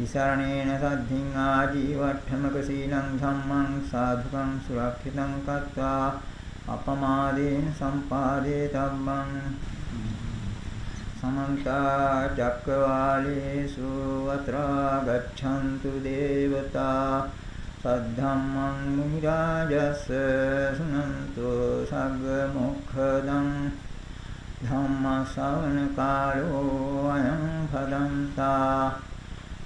තිසරණේන සද්ධින් ආජීවට්ඨමක සීලං ධම්මං සාධුකං සුරක්ෂිතං කତ୍වා අපමාදේන සම්පාදේ ධම්මං සමන්ත චක්කවාලේසු අත්‍රා ගච්ඡන්තු දේවතා සද්ධම්මං මුනිරාජස් සුනන්තු සග්ග මොක්ඛදං ධම්ම ශ්‍රවණ කාලෝ අයං භදන්තා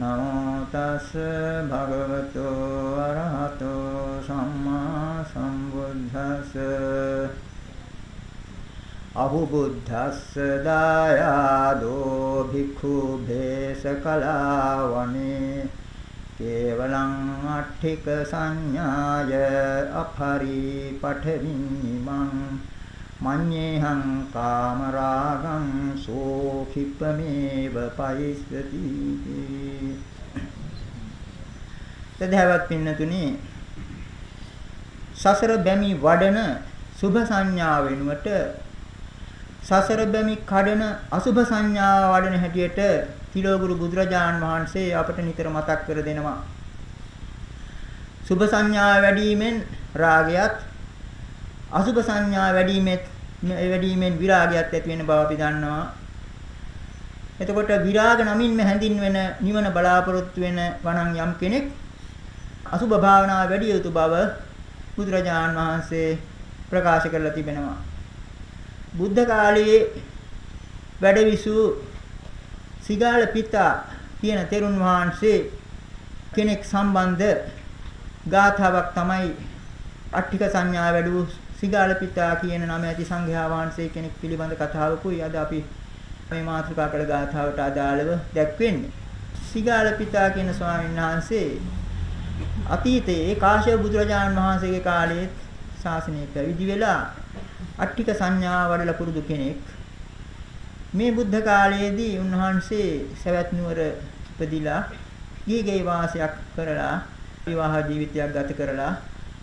නමෝ තස්ස භගවතෝ අරහතෝ සම්මා සම්බුද්දස්ස අහුබුද්ධස්ස දායාදෝ භික්ඛු භේසකලාවනේ කේවලං අට්ඨික සංඥාය අපරි පඨවිමං මඤ්ඤේහං කාමරාගං සෝඛිපමේව පයිස්සති තදහවත් පින්නතුනි සසර බැමි වඩන සුභ සංඥා වෙනුවට සසර බැමි කඩන අසුභ සංඥා වඩන හැටියට තිලෝගුරු බුදුරජාන් වහන්සේ අපට නිතර මතක් කර දෙනවා. සුභ සංඥා වැඩිවීමෙන් රාගයත් අසුභ සංඥා වැඩිවීමෙත් වැඩිවීමෙන් විරාගයත් ඇති වෙන බව අපි දන්නවා. එතකොට විරාග නමින්ම හැඳින්වෙන නිවන බලාපොරොත්තු වෙන වණන් යම් කෙනෙක් අසුභ භාවනාව වැඩි යුතු බව බුදුරජාන් වහන්සේ ප්‍රකාශ කරලා තිබෙනවා. බුද්ධ කාලයේ වැඩවිසු සිගාල පිතා කියන තෙරුන් වහන්සේ කෙනෙක් සම්බන්ධ ගාථාවක් තමයි අට්ඨික සංඥා වැඩි වූ සිගාල පිතා කියන නම ඇති සංඝයා වහන්සේ කෙනෙක් පිළිබඳ කතාවකුයි අද අපි මේ මාතෘකා කළ ගාථාවට අදාළව දැක්වෙන්නේ. සිගාල පිතා කියන ස්වාමීන් වහන්සේ අතීතයේ කාශ්‍යප බුදුරජාණන් වහන්සේගේ කාලයේ ශාසනය පැවිදි වෙලා අට්ටික සංඥා වඩලා පුරුදු කෙනෙක්. මේ බුද්ධ කාලයේදී උන්වහන්සේ සවැත් නුවර ඉපදිලා ගීගේ වාසයක් කරලා විවාහ ජීවිතයක් ගත කරලා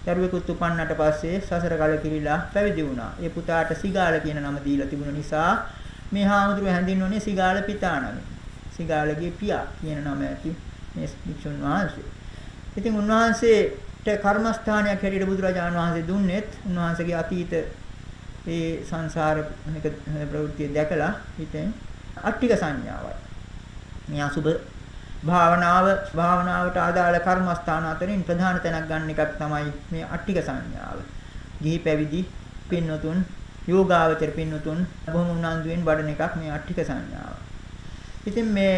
දරුවෙකුත් උපන්නට පස්සේ සසර කලකිරිලා පැවිදි වුණා. ඒ පුතාට සිගාල කියන නම දීලා තිබුණ නිසා මේ හාමුදුරුවෝ හැඳින්වන්නේ සිගාල පිතා නමින්. සිගාලගේ පියා කියන නම ඇති මේ භික්ෂුන් වහන්සේ. ඉතින් උන්වහන්සේට කර්මස්ථානයක් හැටියට බුදුරජාණන් වහන්සේ දුන්නේත් උන්වහන්සේගේ අතීත ඒ සංසාර ප්‍රවෘත්ති දැකලා හිතෙන් අට්ටික සංඥාවයි. මේ අසුබ භාවනාව භාවනාවට අදාළ කර්මස්ථාන අතරින් ප්‍රධාන තැනක් ගන්න එකක් තමයි මේ අට්ටික සංඥාව. ගිහි පැවිදි පින්නතුන් යෝගාවචර පින්නතුන් බොහොම උනන්දුවෙන් වඩන එකක් මේ අට්ටික සංඥාව. ඉතින් මේ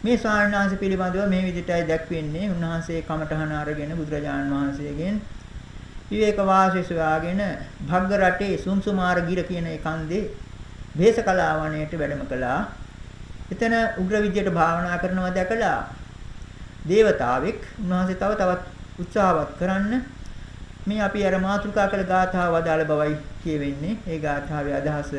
මේ ස්වාමීන් වහන්සේ පිළිබඳව මේ විදිහටයි දැක්වෙන්නේ උන්වහන්සේ කමඨහන අරගෙන බුදුරජාණන් වහන්සේගෙන් විවේක වාසය සොයාගෙන භග්ග රටේ සුම්සුමාර ගිර කියන ඒ කන්දේ වේසකලා වනයේට වැඩම කළා. එතන උග්‍ර විද්‍යට භාවනා කරනවා දැකලා දේවතාවෙක් උන්වහන්සේ තව තවත් උත්සාහවත් කරන්න මේ අපි අර මාතෘකා කළ ගාථාව වදාළ බවයි කියවෙන්නේ. ඒ ගාථාවේ අදහස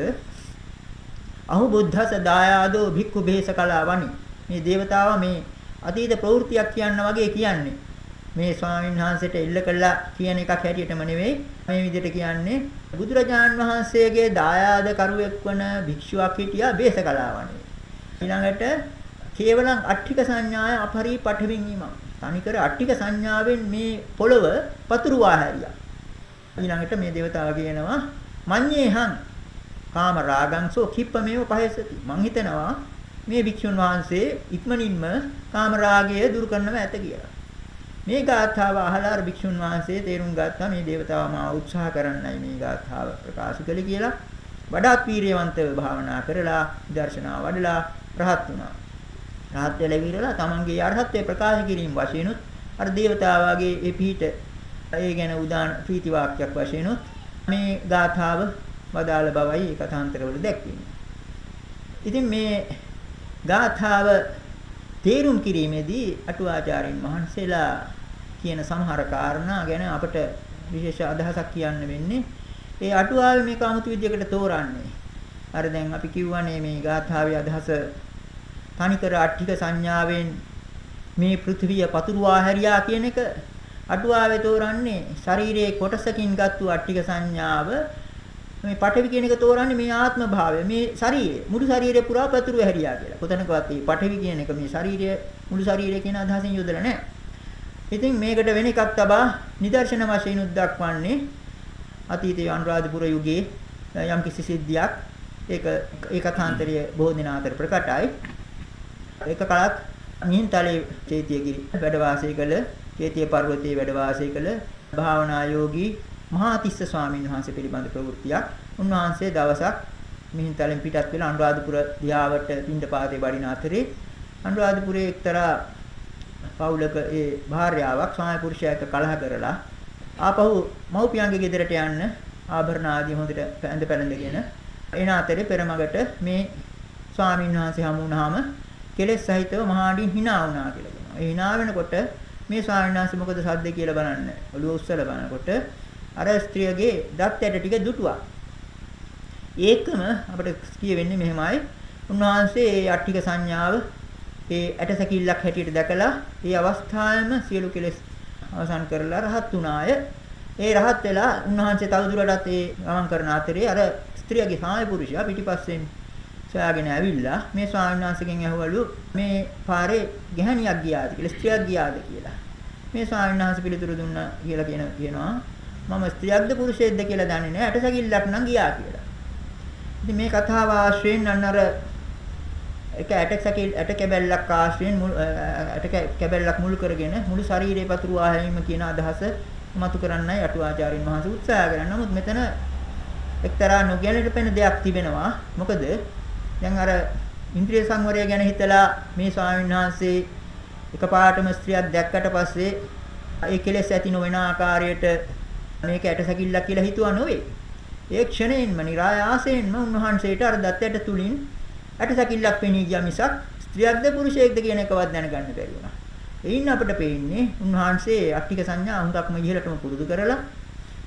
අහු බුද්ධස දායාදෝ භික්ඛු බේසකලා වනි මේ దేవතාවා මේ අතීත ප්‍රවෘත්තියක් කියන්න වගේ කියන්නේ. මේ ස්වාමීන් වහන්සේට එල්ල කළා කියන එකක් හැටියටම නෙවෙයි මේ විදිහට කියන්නේ බුදුරජාන් වහන්සේගේ දායාද කරුවෙක් වන භික්ෂුවක් හිටියා බේසකලාවනේ. ඊළඟට කේවලං අට්ඨික සංඥාය අපරි පඨවින් ීමං. තනිකර අට්ඨික සංඥාවෙන් මේ පොළව පතුරුවා හැරියා. ඊළඟට මේ దేవතාව කියනවා මඤ්ඤේහං කාම රාගංසෝ කිප්පමේව පහසති. මං හිතනවා මේ භික්ෂුන් වහන්සේ ඉක්මනින්ම කාම රාගය දුරු කරනව ඇත කියලා. මේ ගාථාව අහලා අර භික්ෂුන් වහන්සේ තේරුම් ගත්තා මේ దేవතාව මා උත්සාහ කරන්නයි මේ ගාථාව ප්‍රකාශ කළේ කියලා. වඩාත් වීරියවන්තව භාවනා කරලා දර්ශනා වඩලා රහත් වුණා. රහත් වෙලා ඉවරලා තමන්ගේ අරහත්ත්වය ප්‍රකාශ කිරීම වශයෙන් අර දේවතාවාගේ ඒ පිහිට ඒ ගැන උදාන ප්‍රීති වාක්‍යයක් වශයෙන් මේ ගාථාව වදාළ බවයි ඒ කථාන්තරවල දැක්වෙන්නේ. ඉතින් මේ ගාථාව තේරුම් කිරීමේදී අටුවාචාරින් වහන්සේලා කියන සමහර කාරණා ගැන අපට විශේෂ අදහසක් කියන්න වෙන්නේ. ඒ අටුවාවේ මේක 아무තු විදියකට තෝරන්නේ. අර දැන් අපි කියවනේ මේ ගාථාවේ අදහස තනිකර අට්ඨික සංඥාවෙන් මේ පෘථිවිය පතුරුවා හැරියා කියන එක අටුවාවේ තෝරන්නේ ශරීරයේ කොටසකින් ගත්තු අට්ඨික සංඥාව මේ පඨවි කියන එක තෝරන්නේ මේ ආත්ම භාවය මේ ශරීරය මුළු ශරීරය පුරා පැතුරු හැරියා කියලා. කොතනකවත් මේ පඨවි කියන එක මේ ශරීරය මුළු ශරීරය කියන අදහසින් යොදලා නැහැ. ඉතින් මේකට වෙන එකක් තබා නිදර්ශන වශයෙන් උද්දක්වන්නේ අතීතයේ අනුරාධපුර යුගයේ යම් කිසි සිද්ධියක් ඒක ඒකතාන්තරීය බොහෝ දින අතර ප්‍රකටයි. ඒක කලක් මිහින්තලේ චේතියගිරි වැඩ වාසය කළ චේතිය පර්වතයේ වැඩ වාසය කළ භාවනා යෝගී මහාතිස්ස ස්වාමීන් වහන්සේ පිළිබඳ ප්‍රවෘත්තියක්. උන්වහන්සේ දවසක් මිහින්තලෙන් පිටත් වෙලා අනුරාධපුර දිහාවට පින්ඩපාතේ වඩින අතරේ අනුරාධපුරයේ එක්තරා පවුලක ඒ භාර්යාවක් ස්වාමි පුරුෂයා එක්ක කලහ කරලා ආපහු මව්පියන්ගේ ගෙදරට යන්න ආභරණ ආදී හොඳට පැඳ පැළඳගෙන එන අතරේ පෙරමගට මේ ස්වාමීන් වහන්සේ හමු වුණාම කෙලෙස් සහිතව මහාඩින් hina වුණා කියලා කියනවා. ඒ hina වෙනකොට මේ ස්වාමීන් වහන්සේ මොකද සද්ද කියලා බලන්න. ඔළුව උස්සලා බලනකොට අර ස්ත්‍රියගේ දත් ඇට ටික දුටුවා. ඒකම අපිට කියවෙන්නේ මෙහෙමයි. උන්වහන්සේ ඒ අට්ටික සංඥාව ඒ ඇට සැකිල්ලක් හැටියට දැකලා ඒ අවස්ථාවේම සියලු කෙලෙස් අවසන් කරලා රහත් වුණාය. ඒ රහත් වෙලා උන්වහන්සේ තවදුරටත් ඒ ගමන් කරන අතරේ අර ස්ත්‍රියගේ සාය පුරුෂයා පිටිපස්සෙන් සොයාගෙන ඇවිල්ලා මේ ස්වාමීන් වහන්සේගෙන් ඇහුවලු මේ පාරේ ගැහණියක් ගියාද කියලා ස්ත්‍රියක් ගියාද කියලා. මේ ස්වාමීන් වහන්සේ පිළිතුරු දුන්නා කියලා කියන කියනවා මම ස්ත්‍රියක්ද පුරුෂයෙක්ද කියලා දන්නේ නැහැ. ඇටසැකිල්ලක් නම් ගියා කියලා. ඉතින් මේ කතාව ආශ්‍රයෙන් අන්න අර එක ඇටසැකිල් ඇට කැබැල්ලක් ආශ්‍රයෙන් ඇට කැබැල්ලක් මුල් කරගෙන මුළු ශරීරේ පතුරු ආහැීම කියන අදහස මතු කරන්නයි අටුවාචාරින් වහන්සේ උත්සාහ කරන්නේ. නමුත් මෙතන එක්තරා නොගැලෙට පෙන දෙයක් තිබෙනවා. මොකද දැන් අර ඉන්ද්‍රිය සංවරය ගැන හිතලා මේ ස්වාමීන් වහන්සේ එකපාරටම ස්ත්‍රියක් දැක්කට පස්සේ ඒ කෙලෙස් ඇති නොවන ආකාරයට මේක ඇටසැකිල්ලක් කියලා හිතුවා නොවේ. ඒ ක්ෂණයෙන්ම નિરાයාසයෙන්ම උන්වහන්සේට අර දත්තයට තුලින් ඇටසැකිල්ලක් පෙනී ගියා මිසක් ස්ත්‍රියක්ද පුරුෂයෙක්ද කියන එකවත් දැනගන්න බැරි වුණා. එයින් අපිට පේන්නේ උන්වහන්සේ අට්ටික සංඥා හුඟක්ම ඉහළටම පුරුදු කරලා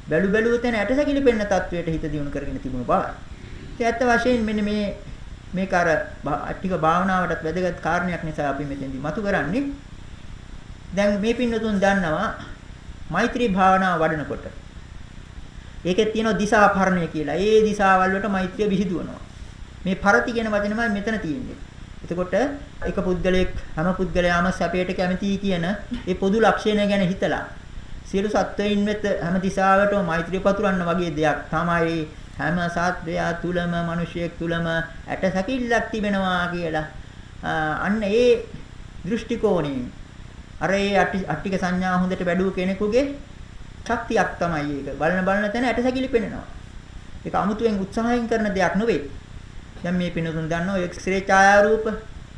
බැලු බැලුව තැන ඇටසැකිලි පෙන්න තත්වයට හිත දියුණු කරගෙන තිබුණු බවයි. ඒ ඇත්ත වශයෙන් මෙන්න මේ මේක අර අට්ටික භාවනාවටත් වැදගත් කාරණයක් නිසා අපි මෙතෙන්දි මතු කරන්නේ. දැන් මේ පින්නතුන් දන්නවා මෛත්‍රී භාවනාව වඩනකොට ඒකේ තියෙන දිශාපරණය කියලා. ඒ දිශාවල් වලට මෛත්‍රිය විහිදුවනවා. මේ පරති කියන වචනමයි මෙතන තියෙන්නේ. එතකොට එක පුද්ගලයෙක් හැම පුද්ගලයාම සැපයට කැමතියි කියන ඒ පොදු ලක්ෂණය ගැන හිතලා සියලු සත්වයින් වෙත හැම දිශාවටම මෛත්‍රිය පතුරවන්න වගේ දෙයක් තමයි හැම සත්වයා තුලම මිනිසියෙක් තුලම ඇට සැකිල්ලක් තිබෙනවා කියලා. අන්න ඒ දෘෂ්ටි කෝණයෙන් අර ඒ අට්ටික සංඥා හොඳට වැඩුව කෙනෙකුගේ ශක්තියක් තමයි ඒක. බලන බලන තැන ඇට සැකිලි පෙනෙනවා. ඒක අමුතුවෙන් උත්සාහයෙන් කරන දෙයක් නෙවෙයි. දැන් මේ පිනතුන් දන්නවා එක්ස්රේ ඡායාරූප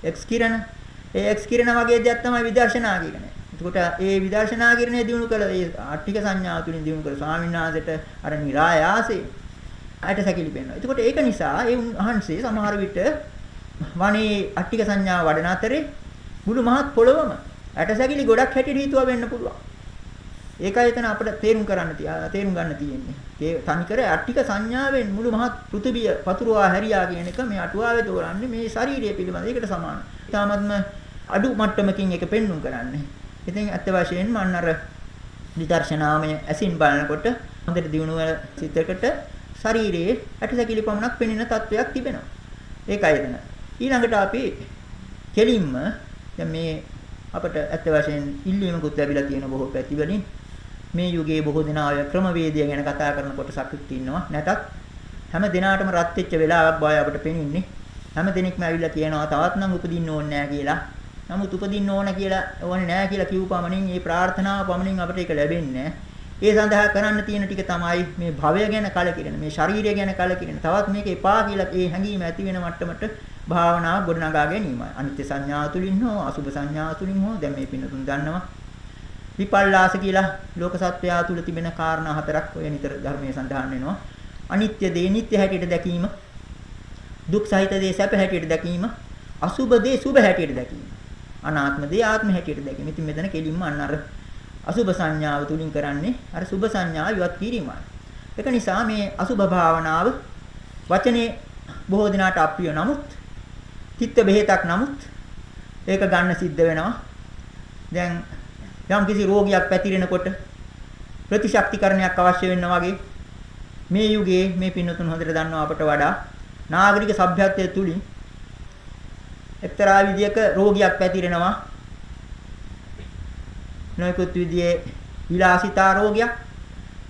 එක්ස් කිරණ ඒ එක්ස් කිරණ වගේ දෙයක් තමයි විදර්ශනා කියන්නේ. එතකොට ඒ විදර්ශනා කිරණය දිනු කළ ඒ අට්ටික සංඥාව තුලින් දිනු කළ ස්වාමීන් වහන්සේට අර નિરાයාසයෙන් අයට සැකිලි පෙන්වනවා. එතකොට ඒක නිසා ඒ උන්වහන්සේ සමහර විට වනේ අට්ටික සංඥාව වඩන අතරේ මුළු මහත් පොළොවම අට සැකිලි ගොඩක් හැටියට හිතුවා වෙන්න පුළුවන්. ඒකයි එතන අපිට තේරුම් කරන්න තේරුම් ගන්න තියෙන්නේ. ඒ තනිකර අට්ටික සංඥාවෙන් මුළු මහත් පෘථිවිය පතුරවා හැරියා කියන එක මේ අටුවාවේ තෝරන්නේ මේ ශාරීරිය පිළිබඳ. ඒකට සමාන. ඊටාත්ම අඩු මට්ටමකින් ඒක පෙන්눔 කරන්නේ. ඉතින් අත්‍ය වශයෙන්ම අන්න අර විදර්ශනාමය ඇසින් බලනකොට හොඳට දිනුව සිතකට ශරීරයේ ඇටසැකිලි පමණක් පෙනෙන තත්වයක් තිබෙනවා. ඒකයි එතන. ඊළඟට අපි කෙලින්ම දැන් මේ අපට ඇත්ත වශයෙන් ඉල්ලීමකුත් ලැබිලා තියෙන බොහෝ පැතිවලින් මේ යුගයේ බොහෝ දෙනා ඔය ක්‍රමවේදය ගැන කතා කරන කොටසක් ඉන්නවා. නැතත් හැම දිනාටම රත් වෙච්ච වෙලාවක් බය අපිට පෙනෙන්නේ. හැම දිනෙකම ඇවිල්ලා කියනවා තවත් නම් උපදින්න ඕනේ නැහැ කියලා. නමුත් උපදින්න ඕන කියලා ඕනේ නැහැ කියලා කිව්ව පමණින් මේ ප්‍රාර්ථනාව පමණින් අපිට ඒක වෙලෙන්නේ ඒ සඳහා කරන්න තියෙන ටික තමයි මේ භවය ගැන කලකිරෙන මේ ශරීරය ගැන කලකිරෙන තවත් මේක එපා කියලා ඒ හැඟීම ඇති වෙන මට්ටමට භාවනාව ගොඩනගා ගැනීමයි අනිත්‍ය සංඥා තුලින් හෝ අසුභ සංඥා තුලින් හෝ දැන් මේ පින්නතුන් දන්නවා විපල්ලාස කියලා ලෝක සත්වයා තුල තිබෙන කාරණා හතරක් ඔය නිතර ධර්මයේ සඳහන් වෙනවා. අනිත්‍ය දේ නිට්ටය හැටියට දැකීම, දුක් සහිත දේ සැප හැටියට දැකීම, අසුභ දේ සුභ හැටියට දැකීම, අනාත්ම දේ ආත්ම හැටියට දැකීම. ඉතින් මෙතන කෙලින්ම අන්න අර අසුභ සංඥාව තුලින් කරන්නේ අර සුභ සංඥාව ඉවත් කිරීමයි. ඒක නිසා මේ අසුභ භාවනාව වචනේ බොහෝ දිනාට අප්‍රිය නමුත් චිත්ත බෙහෙතක් නමුත් ඒක ගන්න සිද්ධ වෙනවා. දැන් යම් කිසි රෝගියක් පැතිරෙනකොට ප්‍රතිශක්තිකරණයක් අවශ්‍ය වෙනවා වගේ මේ යුගයේ මේ පින්නතුන් හොඳට දන්නවා අපට වඩා නාගරික සભ્યත්වයේ තුලින් එක්තරා විදියක රෝගියක් පැතිරෙනවා නොයෙකුත් විදියේ විලාසිතා රෝගයක්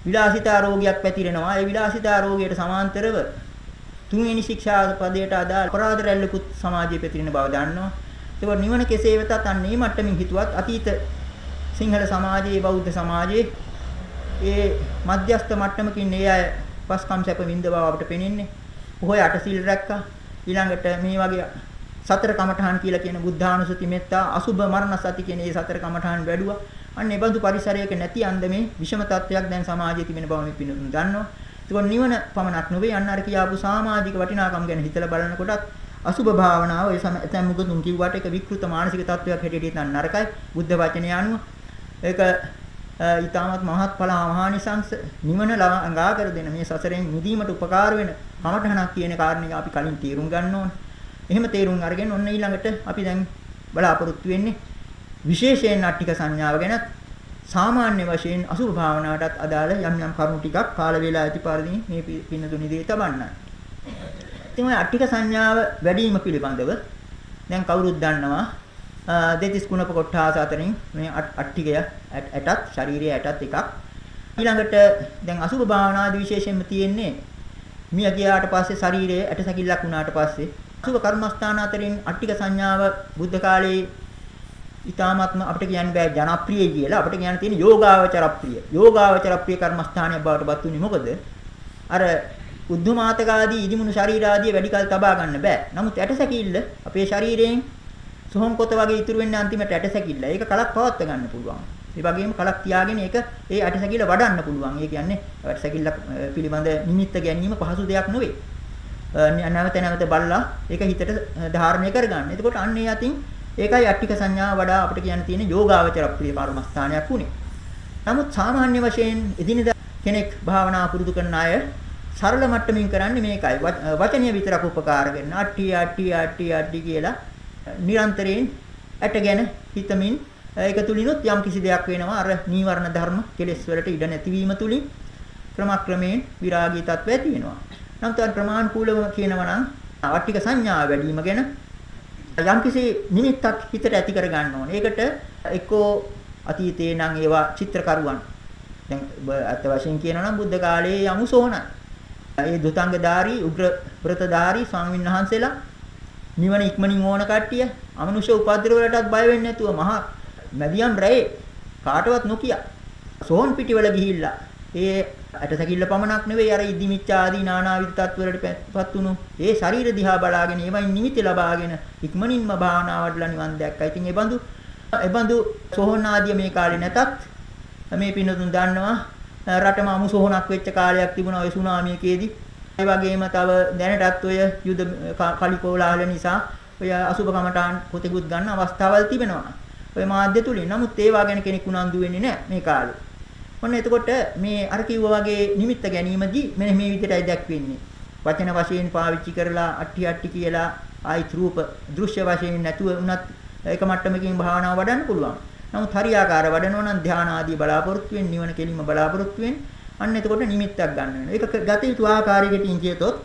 විලාසිතා රෝගයක් පැතිරෙනවා ඒ විලාසිතා රෝගයට සමාන්තරව තුන්වෙනි ශික්ෂා පදයට අදාළ අපරාධ රැල්ලකුත් සමාජයේ පැතිරෙන බව දන්නවා ඒක නිවන කෙසේ වෙතත් අන්නේ මට්ටමින් හිතුවත් අතීත සිංහල සමාජයේ බෞද්ධ සමාජයේ ඒ මධ්‍යස්ථ මට්ටමකින් ඒ අය පස්කම් සැප විඳ බව අපට පෙනෙන්නේ. ඔහොය අටසිල් රැක්කා. ඊළඟට මේ වගේ සතර කමඨහන් කියලා කියන බුද්ධානුසති මෙත්තා අසුභ මරණ සති කියන මේ සතර කමඨහන් වැඩුවා. අන්න ඒ බඳු පරිසරයක නැති අන්දමේ විෂම තත්වයක් දැන් සමාජයේ තිබෙන බව මේ පිනුතුන් දන්නවා. ඒකෝ නිවන පමණක් නෙවෙයි අන්න අර කියාපු සමාජික වටිනාකම් ගැන හිතලා බලනකොටත් අසුභ භාවනාව ඒ සම එතන මුගතුන් කිව්වට ඒක විකෘත මානසික තත්වයක් හැටියට හිතන්න නරකයි. බුද්ධ වචනය අනුව ඒක ඊටමත් මහත්ඵල මහානිසංස නිවන ළඟා කර දෙන මේ සසරෙන් මිදීමට උපකාර වෙන කමඨහනක් කියන කාරණේ අපි කලින් තීරුම් ගන්න ඕනේ. එහෙම තීරුම් අරගෙන ඔන්න ඊළඟට අපි දැන් බලාපොරොත්තු වෙන්නේ විශේෂයෙන් අට්ටික සංඥාව ගැන සාමාන්‍ය වශයෙන් අසුභ භාවනාවටත් අදාළ යම් යම් කරුණු ටිකක් කාල වේලා ඇති පරිදි මේ පින්න තුනිදී තබන්නයි. ඉතින් ඔය අට්ටික සංඥාව වැඩි වීම පිළිබඳව දැන් කවුරුත් දන්නවා දෙතිස් කුණප කොට්ටාස අතරින් මේ අට්ටිකය ඇටත් ශාරීරිය ඇටත් එකක් ඊළඟට දැන් අසුභ භාවනාදී විශේෂයෙන්ම තියෙන්නේ මිය ගියාට පස්සේ ශරීරයේ ඇට සැකිල්ලක් වුණාට පස්සේ අසුභ කර්මස්ථාන අතරින් අට්ටික සංඥාව බුද්ධ කාලේ ඊ타ත්ම අපිට කියන්න බෑ ජනප්‍රිය කියලා අපිට කියන්න තියෙන යෝගාවචර ප්‍රිය යෝගාවචර ප්‍රිය කර්මස්ථානයක් බවට පත් වුනේ මොකද අර උද්ධමාතක ආදී ඉදිමුණු ශරීර ආදී වැඩි කල තබා ගන්න බෑ. නමුත් ඇටසැකිල්ල අපේ ශරීරයෙන් සොහොන් කොත වගේ ඉතුරු වෙන්නේ අන්තිමට ඇටසැකිල්ල. ඒක කලක් පවත්ව ගන්න පුළුවන්. ඒ වගේම කලක් තියාගෙන ඒක ඒ ඇටසැකිල්ල වඩන්න පුළුවන්. ඒ කියන්නේ ඇටසැකිල්ල පිළිබඳ නිමිත්ත ගැනීම පහසු දෙයක් නෙවෙයි. නැවත නැවත බලලා ඒක හිතට ධාරණය කරගන්න. එතකොට අන්න ඒ අතින් ඒකයි අට්ටික සංඥා වඩා අපිට කියන්න තියෙන යෝගාවචර ප්‍රිය කර්මස්ථානයක් උනේ. නමුත් සාමාන්‍ය වශයෙන් එදිනෙදා කෙනෙක් භාවනා පුරුදු කරන අය සරල මට්ටමින් කරන්නේ මේකයි. වචනීය විතරක් උපකාර කරන අට්ටි අට්ටි අට්ටි අට්ටි කියලා නිරන්තරයෙන් ඇටගෙන හිතමින් ඒක තුලිනුත් යම් කිසි දෙයක් වෙනවා අර නීවරණ ධර්ම කෙලෙස් වලට ඉඩ නැතිවීම තුලින් ක්‍රමක්‍රමයෙන් විරාගී තත්ත්වය ඇති වෙනවා. නමුත් අර ප්‍රමාණිකූලව කියනවා නම් ආට්ටික සංඥා වැඩි වීම ගැන යම්කිසි නිමිත්තක් හිතට ඇති කර ගන්න ඕනේ. ඒකට එක්කෝ අතීතේ නම් ඒවා චිත්‍රකරුවන්. දැන් අත් වශයෙන් කියනවා නම් බුද්ධ කාලයේ යමු සෝනයි. ඒ දුතංගධාරී උග්‍ර වෘතධාරී ස්වාමීන් වහන්සේලා නිවන ඉක්මනින් ඕන කට්ටිය අමනුෂ්‍ය උපද්දර වලටත් බය වෙන්නේ නැතුව මහා මැදියම් රැයේ කාටවත් නොකිය සෝන් පිටිවල ගිහිල්ලා ඒ ඇටසැකිල්ල පමණක් නෙවෙයි අර ඉදිමිච්ච ආදී නානාවිද තත්වලටපත් වුණු ඒ ශරීර දිහා බලාගෙන ඒවයින් නිමිති ලබාගෙන ඉක්මනින්ම භාවනා වඩලා නිවන් දැක්කා. ඉතින් ඒ බඳු ඒ බඳු සෝහන ආදී මේ කාලේ නැතත් මේ පින්නතුන් දන්නවා රටම අමු සෝහනක් වෙච්ච කාලයක් තිබුණා ඔය සුනාමියකේදී. ඒ වගේම තව දැනටත් ඔය යුද කලිකෝලාහල නිසා ඔය අසුබ කමටාන් කොතෙකුත් ගන්න අවස්ථාවල් තිබෙනවා. ඔය මාධ්‍ය තුලින්. නමුත් ඒවා ගැන කෙනෙක් උනන්දු වෙන්නේ නැහැ මේ කාලේ. ඔන්න එතකොට මේ අර කිව්වා වගේ නිමිත්ත ගැනීමදී මෙන්න මේ විදිහටයි දැක්වෙන්නේ. වචන වශයෙන් පාවිච්චි කරලා අට්ටි අට්ටි කියලා ආයිත් රූප දෘශ්‍ය වශයෙන් නැතුව උනත් එක මට්ටමකින් භාවනාව වඩන්න පුළුවන්. නමුත් හරියාකාර වඩනවා නම් ධානා ආදී බලාපොරොත්තු වෙන නිවන කෙලින්ම බලාපොරොත්තු වෙන අන්න එතකොට නිමිත්තක් ගන්න වෙනවා. ඒක ගත යුතු ආකාරයකට කියතොත්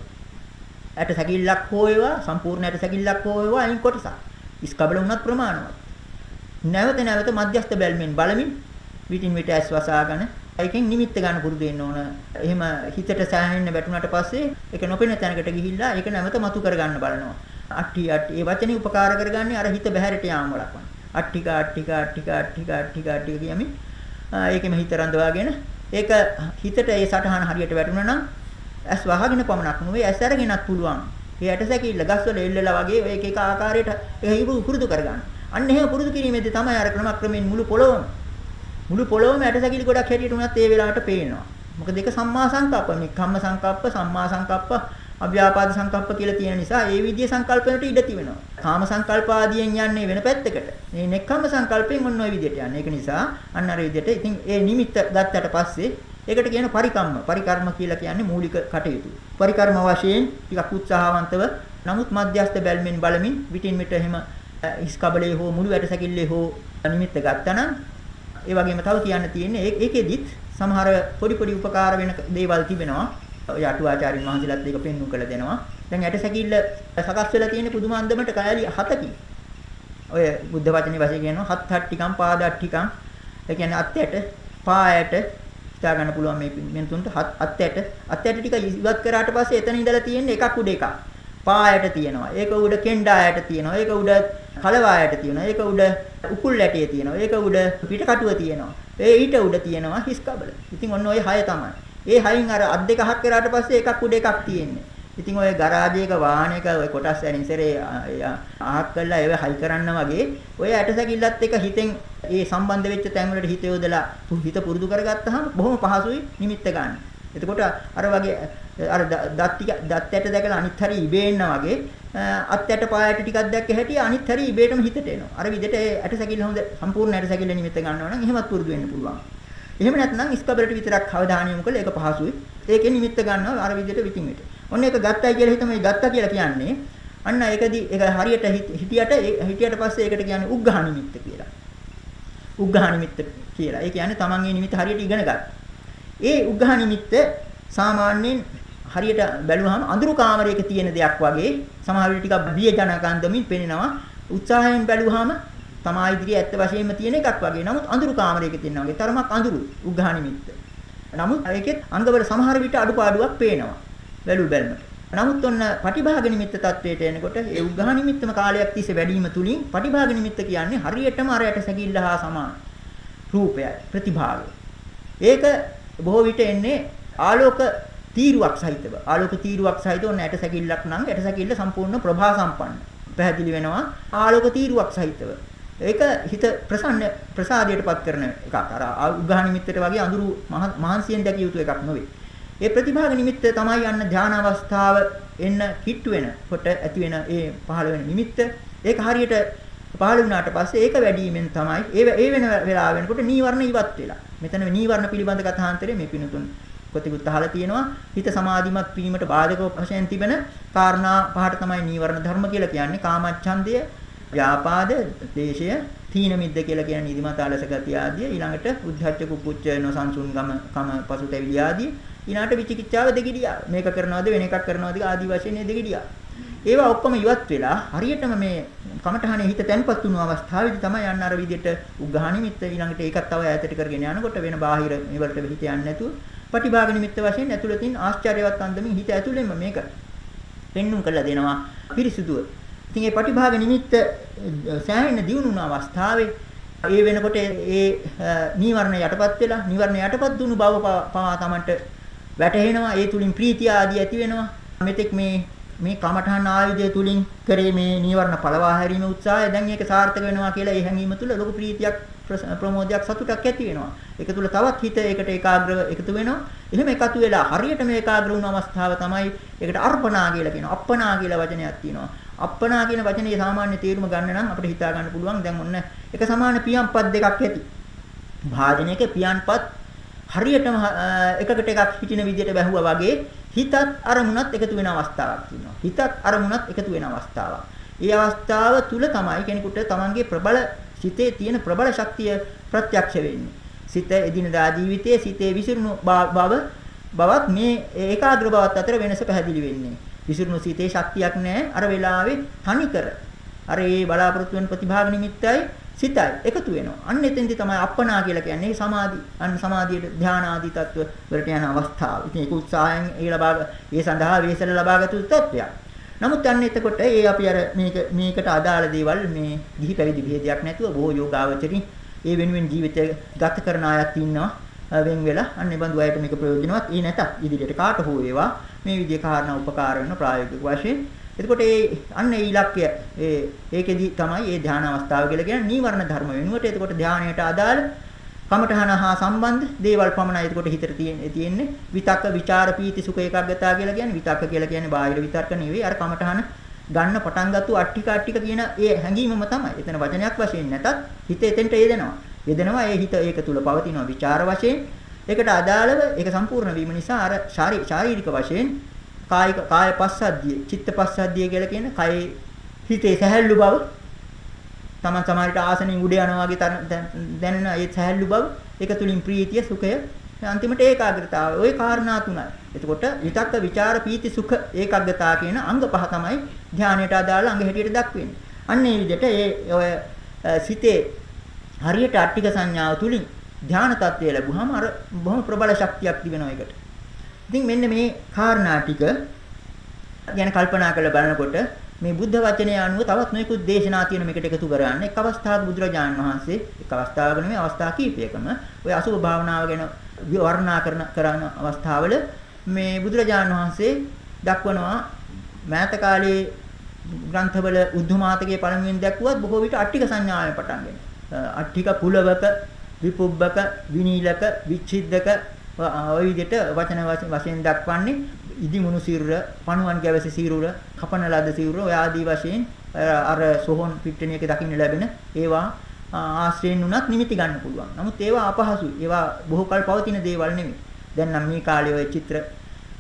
ඇට සැකිල්ලක් හෝ ඒවා සම්පූර්ණ ඇට සැකිල්ලක් හෝ ඒවා අයින් කොටසක්. ඉස්කබල උනත් ප්‍රමාණවත්. නැවත නැවත මධ්‍යස්ත බැල්මෙන් බලමින් විටින් විට ඇස් වසාගෙන ඒකෙන් නිමිත්ත ගන්න පුරුදු වෙන්න ඕන. එහෙම හිතට සෑහෙන්න වැටුණාට පස්සේ ඒක නොපෙනෙන තැනකට ගිහිල්ලා ඒක නැවත මතු කරගන්න බලනවා. අට්ටි අට්ටි ඒ වචනේ උපකාර කරගන්නේ අර හිත බහැරට යාම වලක්වන. අට්ටික අට්ටික අට්ටික අට්ටික අට්ටික අට්ටික කියමින් ඒකෙම හිත රඳවාගෙන ඒක හිතට ඒ සටහන හරියට වැටුණා නම් ඇස් වහගෙන පමණක් නෙවෙයි ඇස් අරගෙනත් පුළුවන්. ඒ ඇටසැකිල්ල ගස්වල එල්ලලා වගේ ඔය එක එක ආකාරයට ඒක පුරුදු කරගන්න. අන්න එහෙම පුරුදු කිරීමේදී තමයි අර ක්‍රමක්‍රමයෙන් මුළු පොළොවම මුළු පොළොවම ඇටසැකිලි ගොඩක් හැටියට උනත් ඒ වෙලාවට පේනවා. මොකද ඒක සම්මා සංකප්ප, නික්කම්ම සංකප්ප, සම්මා සංකප්ප, අව්‍යාපාද සංකප්ප කියලා තියෙන නිසා ඒ විදිහේ සංකල්පවලට ඉඩ තිබෙනවා. කාම සංකල්ප ආදියෙන් යන්නේ වෙන පැත්තකට. මේ නෙක්ඛම්ම සංකල්පයෙන් ඔන්න ඔය විදිහට යන්නේ. ඒක නිසා අන්න අර විදිහට ඉතින් ඒ නිමිත්ත ගත්තට පස්සේ ඒකට කියන පරිකම්ම. පරිකර්ම කියලා කියන්නේ මූලික කටයුතු. පරිකර්ම වශයෙන් ටිකක් උත්සාහවන්තව නමුත් මධ්‍යස්ථ බැල්මෙන් බලමින් විටින් විට එහෙම හිස්කබලේ හෝ මුළු ඇටසැකිල්ලේ හෝ නිමිත්ත ගත්තනම් ඒ වගේම තව කියන්න තියෙන්නේ ඒකෙදිත් සමහර පොඩි පොඩි උපකාර වෙන දේවල් තිබෙනවා. ඔය අටුවාචාරින් මහන්සිලත් ඒක පෙන්වු කළ දෙනවා. දැන් ඇට සැකිල්ල සකස් වෙලා තියෙන පුදුම අන්දමට කයලි හතකින්. ඔය බුද්ධ වචනේ වශයෙන් කියනවා හත් හට්ටිකම් පාදට්ටිකම්. ඒ කියන්නේ අත්යට පායට හිතා ගන්න පුළුවන් මේ මෙන්තුන්ට අත්යට අත්යට ටික ඉවත් කරාට පස්සේ එතන ඉඳලා තියෙන්නේ එකක් උඩ එකක්. පායට තියෙනවා. ඒක උඩ කෙන්ඩායට තියෙනවා. ඒක උඩ කලවායට තියෙනවා. ඒක උඩ උකුල් ඇටේ තියෙනවා. ඒක උඩ පිටකටුව තියෙනවා. ඒ ඊට උඩ තියෙනවා හිස් කබල. ඉතින් ඔන්න ඔය හය තමයි. ඒ හයින් අර අත් දෙක හක් කරාට පස්සේ එකක් උඩ එකක් තියෙන්නේ. ඉතින් ඔය ගරාජයක වාහනයක ඔය කොටස් ඇරින් සරේ අහක් කරලා ඒව හයි කරන්න වගේ ඔය ඇටසැකිල්ලත් එක හිතෙන් ඒ සම්බන්ධ වෙච්ච තැන් වලට හිත යොදලා හිත පුරුදු කරගත්තාම බොහොම පහසුයි නිමිත්ත ගන්න. එතකොට අර වගේ අර දත් ටික දත් ඇට දැකලා අනිත් හැරි ඉබේ එන්නා වගේ අත් ඇට පාය ඇට ටිකක් දැක්ක හැටි අනිත් හැරි ඉබේටම හිතට එනවා. අර විදිහට ඒ ඇට සැකිල්ල හොඳ සම්පූර්ණ ඇට සැකිල්ල නිමිත්ත ගන්නවා නම් එහෙමත් පුරුදු වෙන්න පුළුවන්. එහෙම නැත්නම් ස්කබරට විතරක් අවධානය යොමු කළා ඒක පහසුයි. ඒකේ නිමිත්ත ගන්නවා අර විදිහට විතින් විට. ඔන්න ඒක ගත්තයි කියලා හිතම ඒ ගත්තා කියලා කියන්නේ අන්න ඒකදී ඒක හරියට හිටියට හිටියට පස්සේ ඒකට කියන්නේ උග්ඝහ නිමිත්ත කියලා. උග්ඝහ නිමිත්ත කියලා. ඒ කියන්නේ තමන්ගේ නිමිත්ත හරියට ඉගෙන ගන්න. ඒ උග්ඝහ නිමිත්ත සාමාන්‍යයෙන් හරියට බැලුවහම අඳුරු කාමරයක තියෙන දෙයක් වගේ සමහර විට ටිකක් බියජනකන්දමින් පෙනෙනවා උත්සාහයෙන් බැලුවහම තමා ඉදිරියේ ඇත්ත වශයෙන්ම තියෙන එකක් වගේ. නමුත් අඳුරු කාමරයක තියෙනවා වගේ තරමක් අඳුරු උග්ඝා නිමිත්ත. නමුත් ඒකෙත් අංගවල සමහර විට අඩුපාඩුවක් පේනවා. බැලු බැලමට. නමුත් ඔන්න පටිභාග නිමිත්ත තත්වයට එනකොට ඒ උග්ඝා නිමිත්තම කාලයක් තිස්සේ වැඩිම තුලින් පටිභාග නිමිත්ත කියන්නේ හරියටම අරයට සැකිල්ල හා සමාන රූපයයි ප්‍රතිභාගය. ඒක බොහෝ විට එන්නේ ආලෝක තීරුවක් සහිතව. ආලෝක තීරුවක් සහිතව ඔන්න ඇට සැකිල්ලක් නම් ඇට සැකිල්ල සම්පූර්ණ ප්‍රභා සම්පන්න. පැහැදිලි වෙනවා ආලෝක තීරුවක් සහිතව. ඒක හිත ප්‍රසන්න ප්‍රසාදයටපත් කරන එකක්. අර උග්ඝා නිමිත්තට වගේ අඳුරු මහන්සියෙන් දැකිය යුතු එකක් නෙවෙයි ඒ ප්‍රතිභාග නිමිත්ත තමයි යන්න ධාන අවස්ථාව එන්න කිට්ටු වෙනකොට ඇති වෙන ඒ පහළ වෙන නිමිත්ත. ඒක හරියට පහළ වුණාට පස්සේ ඒක වැඩිවීමෙන් තමයි ඒ ඒ වෙන වෙලාව වෙනකොට නීවරණ ඉවත් වෙලා. මෙතන නීවරණ පිළිබඳ කථාන්තරේ මේ පිණුතුන් කොතිකුත් අහලා තියෙනවා. හිත සමාධිමත් වීමට බාධක වශයෙන් තිබෙන කාරණා පහට තමයි නීවරණ ධර්ම කියලා කියන්නේ. කාමච්ඡන්දය, ව්‍යාපාද, දේශය, තීන මිද්ද කියලා කියන නිදිමත අලස ගතිය ආදී ඊළඟට උද්ධච්ච කුප්පුච්ච නොසන්සුන් ගම කම පසුතැවිලි ආදී ඊළඟට විචිකිච්ඡාව දෙගිඩියා. මේක කරනවද වෙන එකක් කරනවද ආදී වශයෙන් දෙගිඩියා. ඒවා ඔක්කොම ඉවත් වෙලා හරියටම මේ කමඨහනේ හිත තැන්පත් වුණු අවස්ථාවේදී තමයි යන්න අර විදිහට උග්ඝා නිමිත්ත ඊළඟට ඒකත් තව ඈතට කරගෙන යනකොට වෙන බාහිර මේවලට හිත යන්නේ නැතුව පටිභාග නිමිත්ත වශයෙන් ඇතුළතින් ආශ්චර්යවත් අන්දමින් හිත ඇතුළෙන්ම මේක පෙන්눔 කරලා දෙනවා පිරිසුදුව. ඉතින් මේ පටිභාග නිමිත්ත සෑහෙන දියුණු වුණ අවස්ථාවේ ඒ වෙනකොට ඒ නීවරණ යටපත් වෙලා නීවරණ යටපත් දුණු බව පවා තමන්ට වැටහෙනවා ඒ තුලින් ප්‍රීතිය ආදී ඇති වෙනවා මෙතෙක් මේ මේ කමඨහන් ආයුධය තුලින් කරේ මේ නීවරණ පළවා හැරීමේ උත්සාහය දැන් ඒක සාර්ථක වෙනවා කියලා ඒ හැඟීම තුල ලොකු ප්‍රීතියක් ප්‍රමෝදයක් සතුටක් ඇති වෙනවා. ඒක තුල තවත් හිත ඒකට ඒකාග්‍රව එකතු වෙනවා. එහෙම එකතු වෙලා හරියට මේ ඒකාග්‍ර වුණු අවස්ථාව තමයි ඒකට අර්පණා කියලා කියනවා. අප්පනා කියලා වචනයක් තියෙනවා. අප්පනා කියන වචනේ සාමාන්‍ය තේරුම ගන්න නම් අපිට හිතා ගන්න පුළුවන් දැන් ඔන්න එක සමාන පියන්පත් දෙකක් ඇති. භාජනයක පියන්පත් හරියටම එකකට එකක් හිටින විදිහට බැහුවා වගේ හිතත් අරමුණත් එකතු වෙන අවස්ථාවක් තියෙනවා. හිතත් අරමුණත් එකතු වෙන අවස්ථාවක්. ඒ අවස්ථාව තුල තමයි කෙනෙකුට තමන්ගේ ප්‍රබල සිතේ තියෙන ප්‍රබල ශක්තිය ප්‍රත්‍යක්ෂ වෙන්නේ. සිත එදිනදා ජීවිතයේ සිතේ විසිරුණු බව බවත් මේ ඒකාග්‍ර බවත් අතර වෙනස පැහැදිලි වෙන්නේ. විසිරුණු සිතේ ශක්තියක් නැහැ. අර වෙලාවේ තනිකර අර ඒ බලාපොරොත්තු වෙන ප්‍රතිභාග නිමිත්තයි සිතයි එකතු වෙනවා. අන්න එතෙන්දී තමයි අප්පනා කියලා කියන්නේ සමාධි. අන්න සමාධියට ධාන ආදී තත්ත්ව වලට යන අවස්ථාව. ඉතින් ඒක උත්සාහයෙන් ඒ ලබා ඒ සඳහා වේසල ලබාගත් තත්ත්වයක්. නමුත් අන්න එතකොට ඒ අපි අර මේක මේකට අදාළ දේවල් මේ ගිහි පැවිදි ભેදයක් නැතුව බොහෝ යෝගාවචරින් ඒ වෙනුවෙන් ජීවිතය ගත කරන අයත් ඉන්නවා. වෙන් වෙලා අන්න ඒ බඳු අයට මේක ප්‍රයෝජනවත්. ඒ නැතත් ඉදිරියට කාට හෝ වේවා මේ විදිහේ කාරණා උපකාර වෙන ප්‍රායෝගික වශයෙන් එතකොට ඒ අන්න ඒ ඉලක්කය ඒ ඒකෙදි තමයි ඒ ධානා අවස්ථාව කියලා කියන්නේ නීවරණ ධර්ම වෙනුවට එතකොට ධානයට අදාළ කමඨහන හා සම්බන්ධ දේවල් පමණයි එතකොට හිතට තියෙන්නේ තියෙන්නේ විතක්ක ਵਿਚාර පීති සුඛ ඒකාග්‍රතාව කියලා කියන්නේ විතක්ක කියලා කියන්නේ බාහිර විතර්ක නෙවෙයි අර කමඨහන ගන්න පටන් ගත්තු අට්ටික අට්ටික කියන ඒ හැඟීමම තමයි. එතන වචනයක් වශයෙන් නැතත් හිත එතෙන්ට යදෙනවා. යදෙනවා ඒ හිත ඒක තුල පවතිනවා විචාර වශයෙන්. ඒකට අදාළව ඒක සම්පූර්ණ වීම නිසා අර ශාරීරික වශයෙන් කායික කාය පස්සද්ධිය, චිත්ත පස්සද්ධිය කියලා කියන කයේ හිතේ සැහැල්ලු බව තමන් සමහරට ආසනෙන් උඩ යනවා වගේ දැනෙන ඒ සැහැල්ලු බව, ඒක තුලින් ප්‍රීතිය, සුඛය, අන්තිමට ඒකාග්‍රතාවය. ওই කාරණා තුනයි. එතකොට විතක්ක, ਵਿਚාර, පීති, සුඛ, ඒකාග්‍රතාව කියන අංග පහ තමයි ධානයට අදාළ අංග හැටියට දක්වන්නේ. අන්න ඒ විදිහට ඒ ඔය සිතේ හරියට අට්ටික සංඥාව තුලින් ධාන තත්ත්වය ලැබුවාම අර බොහොම ප්‍රබල ශක්තියක් තිබෙනවා ඒකට. ඉතින් මෙන්න මේ කාරණා ටික ගැන කල්පනා කරලා බලනකොට මේ බුද්ධ වචනය අනුව තවත් නොයෙකුත් දේශනා තියෙන මේකට එකතු කරගන්න එක් අවස්ථාවක බුදුරජාණන් වහන්සේ. එක් අවස්ථාවක නෙමෙයි අවස්ථා කීපයකම. ওই අසුභ භාවනාව ගැන වර්ණනා කරන කරන අවස්ථාවල මේ බුදුරජාණන් වහන්සේ දක්වනවා මෑත කාලේ ග්‍රන්ථවල උද්ධමාතකයේ පළමුවෙන් දැක්වුවත් බොහෝ විට අට්ටික සංඥාවෙන් පටන්ගෙන අට්ටික පුලවක විපුබ්බක විනීලක විච්ඡිද්දක ওই විදිහට වචන වශයෙන් දක්වන්නේ ඉදිමුණු සිරුර, පණුවන් ගැවස සිරුර, කපන ලද සිරුර ඔය ආදී වශයෙන් අර සෝහන් පිට්ටනියක දකින්න ලැබෙන ඒවා ආශ්‍රයෙන් උනත් නිමිති ගන්න පුළුවන්. නමුත් ඒවා අපහසුයි. ඒවා බොහෝ කල් පවතින දේවල් නෙමෙයි. දැන් නම් මේ කාලේ ඔය චිත්‍ර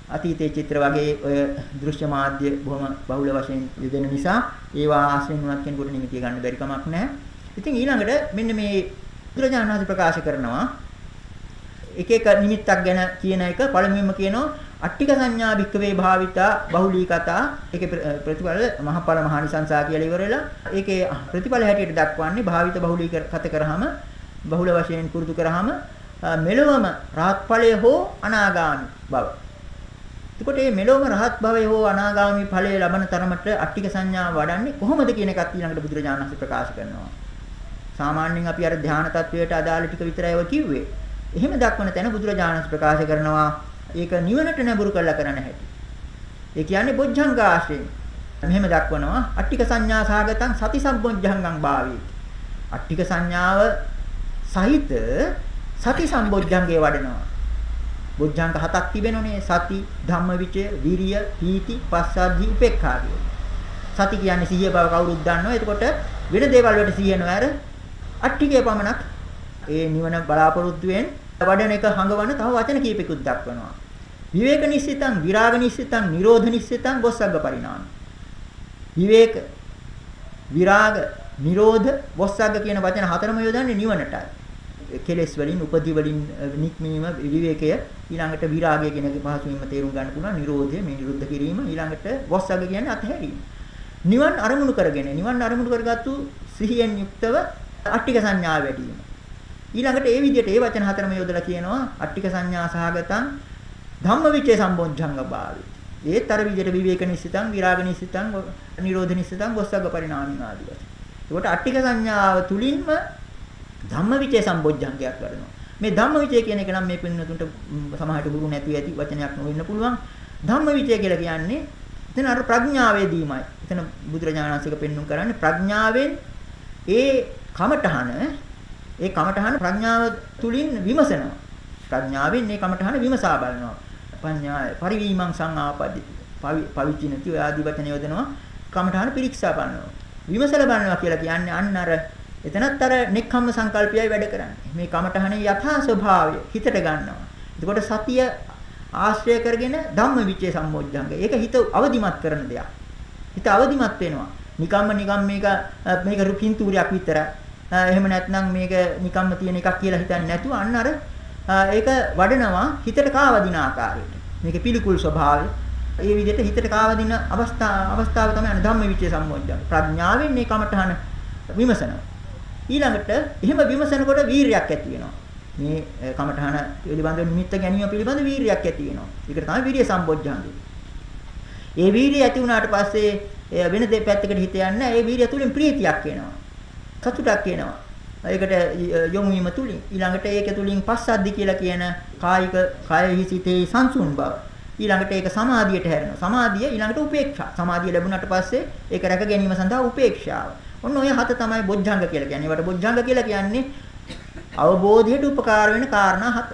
අතීතයේ චිත්‍ර වගේ ඔය දෘශ්‍ය මාධ්‍ය බොහොම බහුල වශයෙන් යෙදෙන නිසා ඒවා ආශ්‍රයෙන් උනත් කෙනෙකුට නිමිති ගන්න බැරි කමක් නැහැ. ඉතින් ඊළඟට මෙන්න මේ බුදුරජාණන් වහන්සේ ප්‍රකාශ කරනවා එක එක නිමිත්තක් ගැන කියන එක පළමුවෙන්ම කියනවා අට්ටික සංඥා භික්කවේ භාවිතා බහුලී කතා ඒකේ ප්‍රතිඵල මහපල මහානිසංසා කියලා ඉවර වෙලා ඒකේ ප්‍රතිඵල හැටියට දක්වන්නේ භාවිත බහුලී කත කරාම බහුල වශයෙන් කුරුතු කරාම මෙලොවම රහත් ඵලය හෝ අනාගාමි බව. එතකොට මේ මෙලොවම රහත් භවය හෝ අනාගාමි ඵලය ලබන තරමට අට්ටික සංඥා වඩන්නේ කොහොමද කියන එකත් ඊළඟට බුදුරජාණන් වහන්සේ ප්‍රකාශ කරනවා. සාමාන්‍යයෙන් අපි අර ධානා තත්වයට අදාළ ටික විතරයි ඔය කිව්වේ. එහෙම දක්වන තැන බුදුරජාණන් ප්‍රකාශ කරනවා ඒක නිවනට නැඹුරු කරලා කරන හැටි. ඒ කියන්නේ බොජ්ජංග ආශ්‍රයෙන්. මෙහෙම දක්වනවා අට්ටික සංඥා සාගතං සති සම්බොජ්ජංගං භාවී. අට්ටික සංඥාව සහිත සති සම්බොජ්ජංගේ වඩනවා. බොජ්ජංග හතක් තිබෙනෝනේ සති, ධම්මවිචය, විරිය, පීති, පස්සද්ධි, උපේක්ඛා සති කියන්නේ සිහිය බව කවුරුත් දන්නවා. එතකොට වෙන දේවල් වලට සිහිය නොඇර අට්ටිකේ පමණක් ඒ නිවන බලාපොරොත්තු වෙන වඩන එක හඟවන තව වචන කීපෙකුත් දක්වනවා. විවේක නිස්සිතං, විරාග නිස්සිතං, නිරෝධ නිස්සිතං, බොස්සග්ග පරිණාම. විවේක, විරාග, නිරෝධ, බොස්සග්ග කියන වචන හතරම යොදන්නේ නිවනටයි. කෙලෙස් වලින් උපදි වලින් නික්මීම විවේකය ඊළඟට විරාගය කියන එක පහසුවෙන්ම තේරුම් ගන්න පුළුවන් නිරෝධය මේ නිරුද්ධ කිරීම ඊළඟට වස්සග කියන්නේ අත්හැරීම නිවන් අරමුණු කරගෙන නිවන් අරමුණු කරගත්තු සිහියෙන් යුක්තව අට්ටික සංඥා වැඩි වීම ඊළඟට ඒ විදිහට ඒ වචන හතරම යොදලා කියනවා අට්ටික සංඥා සහගතං ධම්මවිචේ සම්බොජ්ජංග භාවි ඒත් අර විදිහට විවේක නිසිතං විරාග නිසිතං නිරෝධ නිසිතං වස්සග පරිණාමින ආදී වශයෙන් ඒකට අට්ටික සංඥාව තුලින්ම ධම්මවිචේ සම්බොජ්ජංගයක් වඩනවා. මේ ධම්මවිචේ කියන එක නම් මේ පින්නතුන්ට සමහරට ගුරු නැති ඇති වචනයක් නොවෙන්න පුළුවන්. ධම්මවිචේ කියලා කියන්නේ එතන අර ප්‍රඥාවේදීමයි. එතන බුදුරජාණන් වහන්සේක පෙන්වුම් කරන්නේ ප්‍රඥාවෙන් ඒ කමඨහන ඒ කමඨහන ප්‍රඥාව තුලින් විමසනවා. ප්‍රඥාවෙන් මේ කමඨහන විමසා බලනවා. පඤ්ඤා පරිවීමං සංආපදිත. පවිචිනති ඔය ආදි වචන යොදනවා. කමඨහන පිරික්සා බලනවා. විමසලා බලනවා කියලා කියන්නේ අන්න අර එතනත් අර නෙක්ඛම්ම සංකල්පයයි වැඩ කරන්නේ. මේ කමඨහනේ යථා ස්වභාවය හිතට ගන්නවා. එතකොට සතිය ආශ්‍රය කරගෙන ධම්ම විචේ සම්මෝධ්‍යංග. ඒක හිත අවදිමත් කරන දෙයක්. හිත අවදිමත් වෙනවා. නිකම්ම නිකම් මේක මේක රුපින්තූරයක් විතර. එහෙම නැත්නම් මේක නිකම්ම තියෙන එකක් කියලා හිතන්නේ නැතුව අන්න අර ඒක වඩනවා හිතට කාවදින ආකාරයට. මේක පිළිකුල් ස්වභාවය. ඒ විදිහට හිතට කාවදින අවස්ථාව අවස්ථාව තමයි ධම්ම විචේ සම්මෝධ්‍යංග. ප්‍රඥාවෙන් මේ කමඨහන විමසනවා. ඊළඟට එහෙම විමසනකොට වීරියක් ඇති වෙනවා. මේ කමඨහන පිළිබඳව නිමිත්ත ගැනීම පිළිබඳ වීරියක් ඇති වෙනවා. ඒකට තමයි වීරිය සම්බොජ්ජංගය. ඒ වීරිය ඇති වුණාට පස්සේ වෙන දෙපැත්තකට හිත යන්න ඒ වීරිය තුලින් ප්‍රීතියක් එනවා. සතුටක් එනවා. ඒකට යොමු වීම තුලින් ඊළඟට ඒක තුලින් පස්සද්ධි කියලා කියන කායික කායෙහි සිතේ සංසුන් බව ඊළඟට ඒක සමාධියට හැරෙනවා සමාධිය ඊළඟට උපේක්ෂා සමාධිය ලැබුණාට පස්සේ ඒක රැක ගැනීම සඳහා උපේක්ෂාව ඔන්න ඔය හත තමයි බොජ්ජංග කියලා කියන්නේ. ඒවට බොජ්ජංග කියලා කියන්නේ අවබෝධයට උපකාර වෙන කාරණා හත.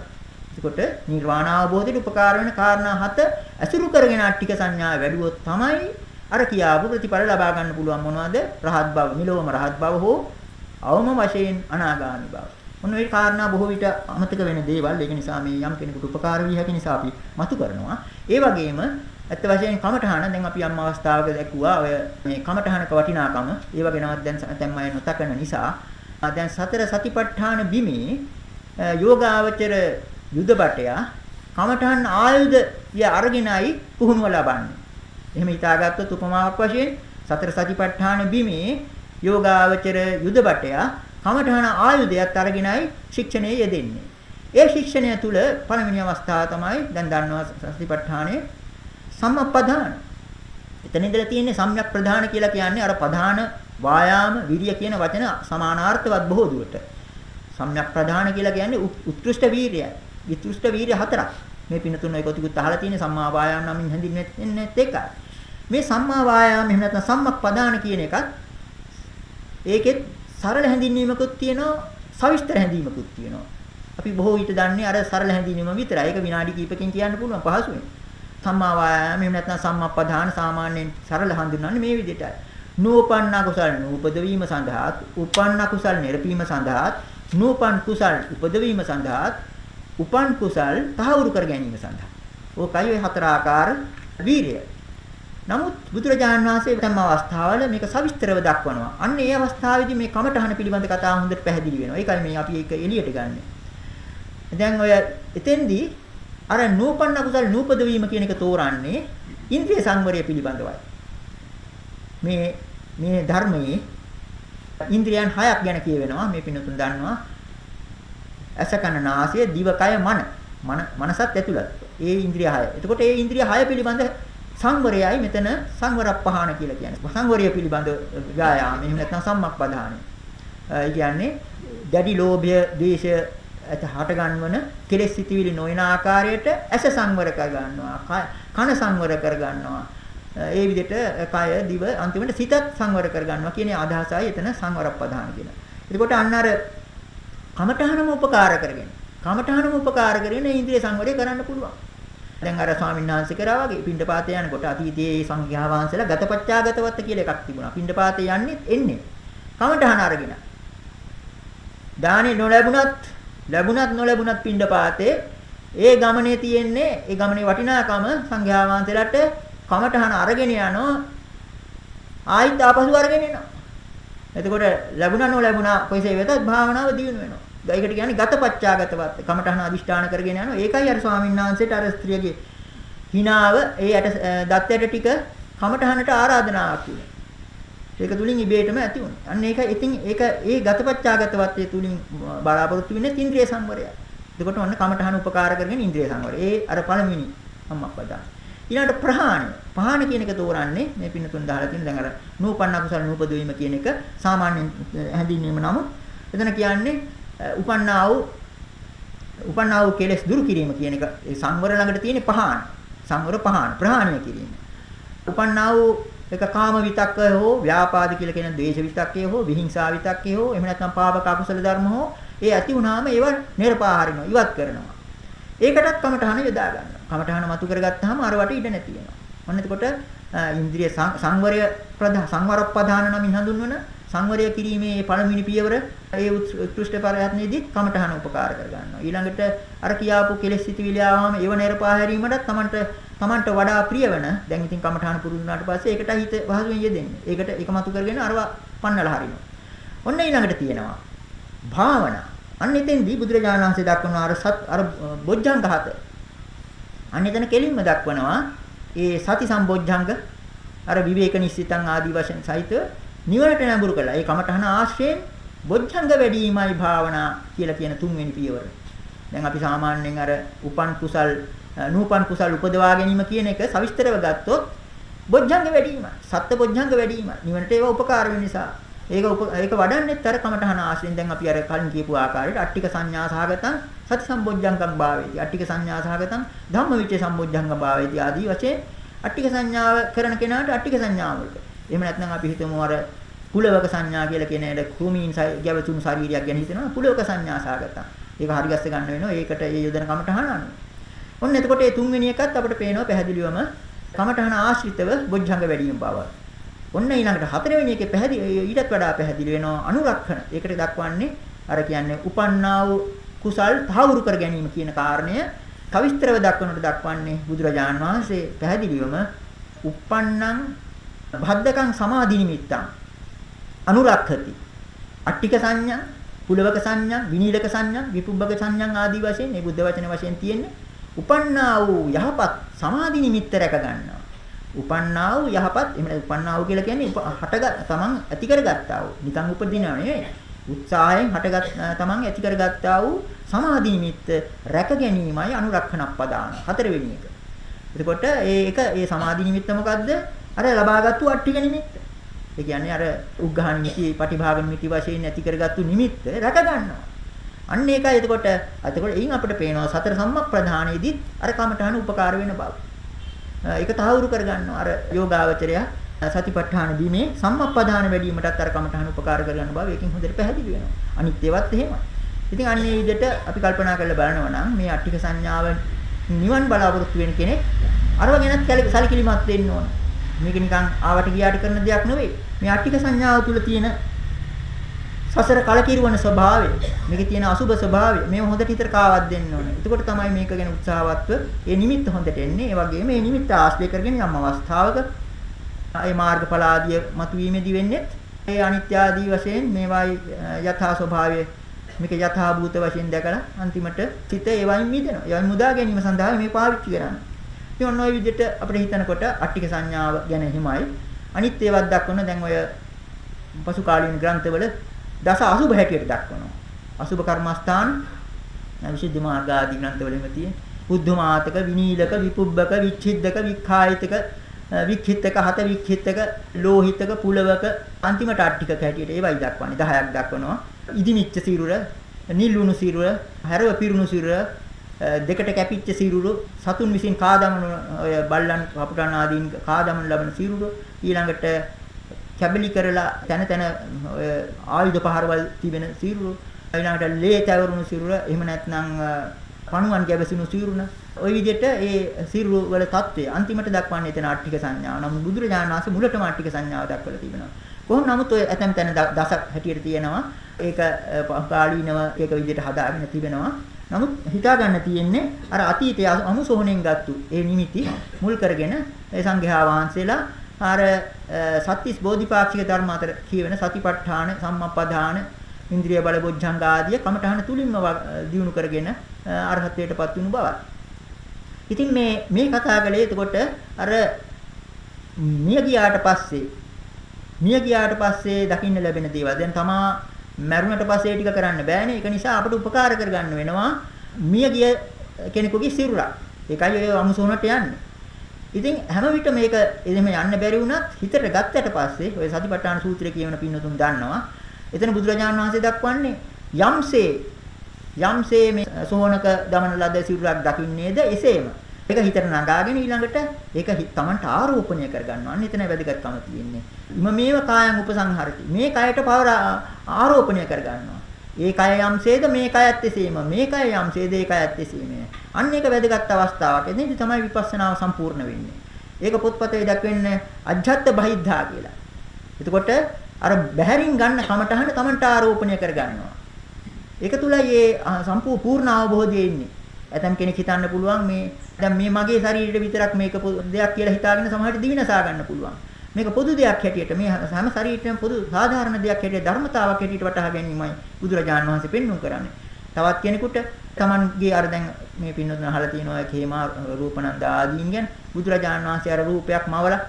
එතකොට නිර්වාණ අවබෝධයට උපකාර වෙන කාරණා හත අසුරු කරගෙන අට්ටික සංඥා වැඩුවොත් තමයි අර කියාපු ප්‍රතිඵල ලබා ගන්න පුළුවන් මොනවද? රහත් බව, නිලවම රහත් බව හෝ අවම වශයෙන් අනාගාමි බව. ඔන්න ඒ කාරණා බොහෝ විට අමතක වෙන දේවල්. ඒක නිසා මේ යම් කෙනෙකුට උපකාර විය හැකි නිසා අපි මතු කරනවා. ඒ වගේම ඇත්ත වශයෙන් කමඨහන දැන් අපි යම් අවස්ථාවක දැක්ුවා ඔය මේ කමඨහනක වටිනාකම ඒව ගැනවත් දැන් දැන් මම නොතකන නිසා දැන් සතර සතිපට්ඨාන බිමේ යෝගාවචර යුදබටය කමඨහන් ආයුධ ය අරගෙනයි පුහුණුව ලබන්නේ. එහෙම හිතාගත්තොත් උපමාවක් වශයෙන් සතර සතිපට්ඨාන බිමේ යෝගාවචර යුදබටය කමඨහන ආයුධයත් අරගෙනයි ශික්ෂණයේ යෙදෙන්නේ. ඒ ශික්ෂණය තුල පළවෙනි අවස්ථාව තමයි දැන් දන්නවා සතිපට්ඨානයේ සම්මප්පදාන. එතන ඉඳලා තියෙන්නේ සම්‍යක් ප්‍රධාන කියලා කියන්නේ අර ප්‍රධාන වායාම විරිය කියන වචන සමානාර්ථවත් බොහෝ දුරට. සම්‍යක් ප්‍රධාන කියලා කියන්නේ උත්කෘෂ්ඨ වීරියයි. විත්කෘෂ්ඨ වීරිය හතරක්. මේ පින තුන එකතුකුත් අහලා තියෙන සම්මා වායාම නමින් හැඳින්වෙන්නේ ඒකයි. මේ සම්මා වායාම එහෙම නැත්නම් සම්මක් ප්‍රධාන කියන එකත් ඒකෙත් සරල හැඳින්වීමකුත් තියෙනවා සවිස්තර හැඳින්වීමකුත් තියෙනවා. අපි බොහෝ විට දන්නේ අර සරල හැඳින්වීම විතරයි. ඒක විනාඩි කිහිපකින් කියන්න පුළුවන් පහසුවෙන්. සම්මා වායාම එහෙම නැත්නම් සම්මප්පදාන සාමාන්‍යයෙන් සරල හඳුන්වන්නේ මේ විදිහටයි. නූපන්න කුසල් නූපද වීම සඳහා, උපන්න කුසල් නිර්පීම සඳහා, නූපන් කුසල් උපද වීම සඳහා, උපන් කුසල් තහවුරු කර ගැනීම සඳහා. ඕකයි ඔය හතර ආකාර වීරිය. නමුත් බුදුරජාණන් වහන්සේ තම අවස්ථාවල මේක සවිස්තරව දක්වනවා. අන්න ඒ අවස්ථාවේදී මේ කමඨහන පිළිබඳ කතාව හොඳට පැහැදිලි වෙනවා. ඒකයි මේ අපි ඒක එළියට ගන්නෙ. දැන් ඔය එතෙන්දී අර නූපන්න කුසල නූපද වීම කියන එක තෝරන්නේ ඉන්ද්‍රිය සංවරය පිළිබඳවයි. මේ මේ ධර්මයේ ඉන්ද්‍රියන් හයක් ගැන කියවෙනවා මේ පින්නතුන් දන්නවා. ඇස කන නාසය දිව කය මන මන මනසත් ඇතුළත්. ඒ ඉන්ද්‍රිය හය. එතකොට ඒ ඉන්ද්‍රිය හය පිළිබඳ සංවරයයි මෙතන සංවර පහන කියලා කියන්නේ. සංවරය පිළිබඳ ව්‍යායාම එහෙම නැත්නම් සම්මක්පදානයි. ඒ කියන්නේ දැඩි ලෝභය, ද්වේෂය හට ගන්නවන කෙලෙස් සිටිවිලි නොවන ආකාරයට ඇස සංවර කර ගන්නවා කන සංවර කර ගන්නවා ඒ විදිහට කය දිව අන්තිමට සිතත් සංවර කර ගන්නවා කියන අදහසයි එතන සංවරප්පදාන කියන. එතකොට අන්න අර කමඨහනම උපකාර කරගෙන කමඨහනම උපකාර කරගෙන ඉන්ද්‍රිය සංවරය කරන්න පුළුවන්. දැන් අර ස්වාමීන් වහන්සේ කරා වගේ පින්ඩපාතේ යනකොට අතීතයේ සංඝයා වහන්සේලා ගතපච්චාගතවත්ත කියලා එකක් තිබුණා. පින්ඩපාතේ යන්නේ එන්නේ කමඨහන අරගෙන. දානේ නොලැබුණත් ලැබුණත් නොලැබුණත් පින්ඩපාතේ ඒ ගමනේ තියෙන්නේ ඒ ගමනේ වටිනාකම සංඝයා වහන්සේලාට කමඨහන අරගෙන යනවා ආයිත් ආපසු අරගෙන එනවා. එතකොට ලැබුණා නොලැබුණා කොයිසේ වෙතත් භාවනාව දියුණු වෙනවා. ඒකට කියන්නේ ගතපච්චාගතවත් කමඨහන අදිෂ්ඨාන කරගෙන යනවා. ඒකයි අර ස්වාමීන් වහන්සේට අර ස්ත්‍රියගේ හිනාව ඒ යට දත්තයට ටික කමඨහනට ආරාධනාවක් කියන්නේ. ඒක තුලින් ඉබේටම ඇති වුණා. අන්න ඒක ඉතින් ඒක ඒ ගතපච්චාගතවත්යේ තුලින් බලාපොරොත්තු වෙන්නේ ඉන්ද්‍රිය සංවරය. එතකොට ඔන්න කමඨහන උපකාර කරගෙන ඉන්ද්‍රිය සංවරය. ඒ අර පළවෙනි අම්මප්පදා. ඊළඟට ප්‍රහාණය. පහාණ කියන එක තෝරන්නේ මේ පින්න තුන් දාලා තියෙන දැන් අර නූපන්න කුසල නූපදවීම කියන එක සාමාන්‍යයෙන් හැඳින්වීම නමුත් එතන කියන්නේ උපන්නා වූ උපන්නා වූ කෙලෙස් දුරු කිරීම කියන එක ඒ සංවර ළඟට තියෙන පහාණ. සංවර පහාණ ප්‍රහාණය කිරීම. උපන්නා වූ එක කාම විතක්ක හෝ ව්‍යාපාද කියලා කියන ද්වේෂ විතක්කය හෝ විහිංසා විතක්කය හෝ එහෙම නැත්නම් පාපක අකුසල ධර්ම හෝ ඒ ඇති වුණාම ඒව නිර්පාහරිනවා ඉවත් කරනවා. ඒකටත් කමඨහන යොදා ගන්නවා. කමඨහන මතු කරගත්තාම අර වට ඉඩ නැති වෙනවා. ඔන්න එතකොට ඉන්ද්‍රිය සංවරය ප්‍රධාන සංවර ප්‍රධාන නමින් හඳුන්වන සංවරය කිරීමේ පළවෙනි පියවර ඒ උත්කෘෂ්ඨ පරයත්නයේදී කමඨහන උපකාර කර ගන්නවා. ඊළඟට අර කියාපු කෙලෙස් සිටිවිලි ආවම ඒව නිර්පාහ හැරීමටත් තමන්ට තමන්ට වඩා ප්‍රිය වෙන දැන් ඉතින් කමඨහන පුරුදු වුණාට පස්සේ ඒකට හිත පහසුවෙන් යෙදෙන්නේ. ඒකට එකමතු කරගෙන අරවා පන්නලා හරිනවා. ඔන්න ඊළඟට තියෙනවා භාවනා. අන්න එතෙන්දී බුදුරජාණන් වහන්සේ දක්වන අර සත් අර බොජ්ජංග හත. අන්න එතන කෙලින්ම දක්වනවා ඒ සති සම්බොජ්ජංග අර විවේක නිස්සිතං ආදී වශයෙන් සහිතව නිවනට නැඹුරු කළා. ඒ කමඨහන ආශ්‍රයෙන් බොජ්ජංග වැඩිමයි භාවනා කියලා කියන තුන්වෙනි පියවර. දැන් අපි සාමාන්‍යයෙන් අර උපන් කුසල් නූපන් කුසල් උපදවා ගැනීම කියන එක සවිස්තරව ගත්තොත් බොජ්ජංග වැඩිමයි. සත්‍ය බොජ්ජංග වැඩිමයි. නිවනට ඒවා උපකාර වෙන නිසා. ඒක ඒක වඩන්නෙත් අර කමඨහන ආශ්‍රයෙන් දැන් අපි අර කලින් කියපු ආකාරයට අට්ටික සංඥා සහගතං සති සම්බොජ්ජංගම් භාවේති. අට්ටික සංඥා සහගතං ධම්මවිචේ සම්බොජ්ජංග භාවේති ආදී වශයෙන් අට්ටික සංඥාව කරන කෙනාට අට්ටික සංඥාවලට එහෙම නැත්නම් අපි හිතමු අර කුලවක සංඥා කියලා කියන එකට කුමීන් ගැවතුණු ශරීරයක් ගැන හිතනවා කුලවක සංඥා සාගතම්. ඒක හරි ගස්ස ගන්න වෙනවා. ඒකට ඒ යොදන කමටහන අනුව. ඔන්න එතකොට මේ තුන්වෙනි එකත් අපිට පේනවා පැහැදිලිවම කමටහන ආශ්‍රිතව බොජ්ජංග වැඩිම බව. ඔන්න ඊළඟට හතරවෙනි එකේ පැහැදිලි ඊටත් වඩා පැහැදිලි වෙනවා අනුරක්ෂණ. ඒකට දක්වන්නේ අර කියන්නේ උපන්නා වූ කුසල් තහවුරු කර ගැනීම කියන කාරණය කවිස්තරව දක්වනට දක්වන්නේ බුදුරජාන් වහන්සේ පැහැදිලිවම uppannam භද්දකං සමාධි නිමිත්තං අනුරක්ඛති අට්ටික සංඥා පුලවක සංඥා විනීලක සංඥා විපුබ්බක සංඥා ආදී වශයෙන් මේ බුද්ධ වචන වශයෙන් තියෙන්නේ උපන්නා වූ යහපත් සමාධි නිමිත්ත රැක ගන්නවා උපන්නා වූ යහපත් එහෙම උපන්නා වූ කියලා කියන්නේ හටගත් තමන් ඇති කරගත්තා වූ නිකන් උපදිනව නෙවෙයි උත්සාහයෙන් හටගත් තමන් ඇති කරගත්තා වූ සමාධි නිමිත්ත රැක ගැනීමයි අනුරක්ෂණප්පදාන හතරවෙනි එක. එතකොට ඒක ඒ සමාධි නිමිත්ත මොකද්ද? අර ලබාගත්තු අට්ටික නිමිත්ත. ඒ කියන්නේ අර උග්ඝා නිමිති, පටිභාග නිමිති වශයෙන් ඇති කරගත්තු නිමිත්ත රැක ගන්නවා. අන්න ඒකයි එතකොට එතකොට එයින් අපිට පේනවා සතර සම්මක් ප්‍රධානයේදී අර කමඨහන උපකාර වෙන බව. ඒක තහවුරු කරගන්නවා අර යෝගාවචරය සතිපට්ඨාන දීමේ සම්මප්පදාන වැඩිවීමටත් අර කමඨහන උපකාර කරගන්න බව ඒකෙන් හොඳට පැහැදිලි වෙනවා. අනිත් ඒවත් එහෙමයි. ඉතින් අන්නේ විදිහට අපි කල්පනා කරලා බලනවා නම් මේ අට්ටික සංඥාව නිවන් බලාපොරොත්තු වෙන කෙනෙක් අරව ගැනත් සැලකිලිමත් වෙන්න ඕන. මේක නිකන් ආවට ගියාට කරන දෙයක් නෙවෙයි. මේ අට්ටික සංඥාව තුල තියෙන සසර කලකිරුවන ස්වභාවය, මේකේ තියෙන අසුබ ස්වභාවය මේ හොඳට හිතට කාවක් දෙන්න ඕනේ. එතකොට තමයි මේක ගැන උත්සාහවත්ව ඒ නිමිත්ත හොඳට එන්නේ. ඒ වගේම මේ නිමිත්ත ආශ්‍රය කරගෙන යම් අවස්ථාවක ඒ මාර්ගඵල ආදිය මතුවීමේදී වෙන්නේ ඒ අනිත්‍ය ආදී වශයෙන් මේවායි යථා ස්වභාවය මේක යථා භූත වශයෙන් දැකලා අන්තිමට සිත ඒවයින් මිදෙනවා. ඒවයින් මුදා ගැනීම සඳහා මේ පාවිච්චි කරන්නේ. ඉතින් ඔන්න ඔය විදිහට අපිට හිතනකොට අට්ටික සංඥාව ගැන හිමයි. අනිත් ඒවත් දක්වන දැන් ඔය පසු කාලීන ග්‍රන්ථවල දස අසුභ හැටියට දක්වනවා. අසුභ කර්මස්ථාන විශුද්ධ මාර්ග ආදී ග්‍රන්ථවලම තියෙන බුද්ධමාතක විනීලක විපුබ්බක විච්ඡිද්දක වික්ඛායිතක වික්ඛිතක හත වික්ඛිතක ලෝහිතක පුලවක අන්තිමට අට්ටික හැටියට ඒවයි දක්වන්නේ 10ක් දක්වනවා ඉදිමිච්ච සිරුර නිල් උණු සිරුර, හැරව පිරුණු සිරුර, දෙකට කැපිච්ච සිරුරු සතුන් විසින් කාදමන ඔය බල්ලන් කපුටන් ආදීන් කාදමන ලබන සිරුරු ඊළඟට කැබලි කරලා තන තන ඔය ආයුධ පහරවල් තිබෙන සිරුරු ඊළඟට ලේ තවරුණු සිරුර එහෙම නැත්නම් පණුවන් ගැබසිනු සිරුරන ওই විදිහට ඒ සිරුරු වල தત્ත්වය අන්තිමට දක්වන්නේ එතන ආර්ථික සංඥාව. නමුත් බුදුරජාණන් වහන්සේ මුලටම ආර්ථික සංඥාව දක්වලා තිබෙනවා. කොහොම නමුත් ඔය ඇතම් තැන දසක් හැටියට තියෙනවා. ඒක පාළීනව ඒක විදිහට හදාගෙන තිබෙනවා. නමුත් හිතා ගන්න තියෙන්නේ අර අතීතයේ අනුසෝහණයෙන් ගත්තු ඒ නිමිති මුල් කරගෙන ඒ සංඝයා වහන්සේලා අර සත්‍තිස් බෝධිපාක්ෂික ධර්ම අතර කියවෙන සතිපට්ඨාන සම්මප්පදාන ඉන්ද්‍රිය බල බොජ්ජංග ආදී කමඨහන තුලින්ම දියුණු කරගෙන අරහත්ත්වයටපත් වුණු බවයි. ඉතින් මේ මේ කතා කළේ එතකොට අර මිය ගියාට පස්සේ මිය ගියාට පස්සේ දකින්න ලැබෙන දේවල්. දැන් තමා මරුණට පස්සේ ටික කරන්න බෑනේ. ඒක නිසා අපට උපකාර කරගන්න වෙනවා මිය ගිය කෙනෙකුගේ සිරුරක්. ඒකයි ඔය අමුසෝනට යන්නේ. ඉතින් හැම විට මේක එහෙම යන්න බැරි වුණත් හිතට ගත්තට පස්සේ ඔය සතිපට්ඨාන සූත්‍රය කියවන පින්නතුන් දන්නවා. එතන බුදුරජාණන් වහන්සේ දක්වන්නේ යම්සේ යම්සේ මේ සෝනක දමන ලද සිරුරක් දකින්නේද එසේම ඒක හිතට නගාගෙන ඊළඟට ඒක තමන්ට ආරෝපණය කරගන්නවා. අන්න එතන වැදගත්කම තියෙන්නේ. ඉම මේව කායං උපසංහරති. මේ කයට පවර ආරෝපණය කරගන්නවා. ඒ කය යම්සේද මේ කයත් එසේම. මේ කය යම්සේද ඒ කයත් එසේම. අන්න ඒක වැදගත් අවස්ථාවක්. එතනදි තමයි විපස්සනාව සම්පූර්ණ වෙන්නේ. ඒක පොත්පතේ දක්වන්නේ අජ්ජත් බහිද්ධා කියලා. එතකොට අර බහැරින් ගන්න කමටහන තමන්ට ආරෝපණය කරගන්නවා. ඒක තුලයි මේ සම්පූර්ණ අවබෝධය ඉන්නේ. ඇතම් කෙනෙක් හිතන්න පුළුවන් මේ දැන් මේ මගේ ශරීරෙට විතරක් මේක දෙයක් කියලා හිතාගෙන සමහරට දිවිනසා ගන්න පුළුවන්. මේක පොදු දෙයක් හැටියට මේ හැම ශරීරයකම පොදු සාධාරණ දෙයක් හැටියට ධර්මතාවක් හැටියට වටහා ගැනීමයි බුදුරජාණන් වහන්සේ පෙන්වුම් කරන්නේ. තවත් කෙනෙකුට Tamanගේ අර දැන් මේ පින්නතුන් අහලා තියෙනවා කේමා රූපනන්ද ආදීන් ගැන බුදුරජාණන් වහන්සේ අර රූපයක් මවලා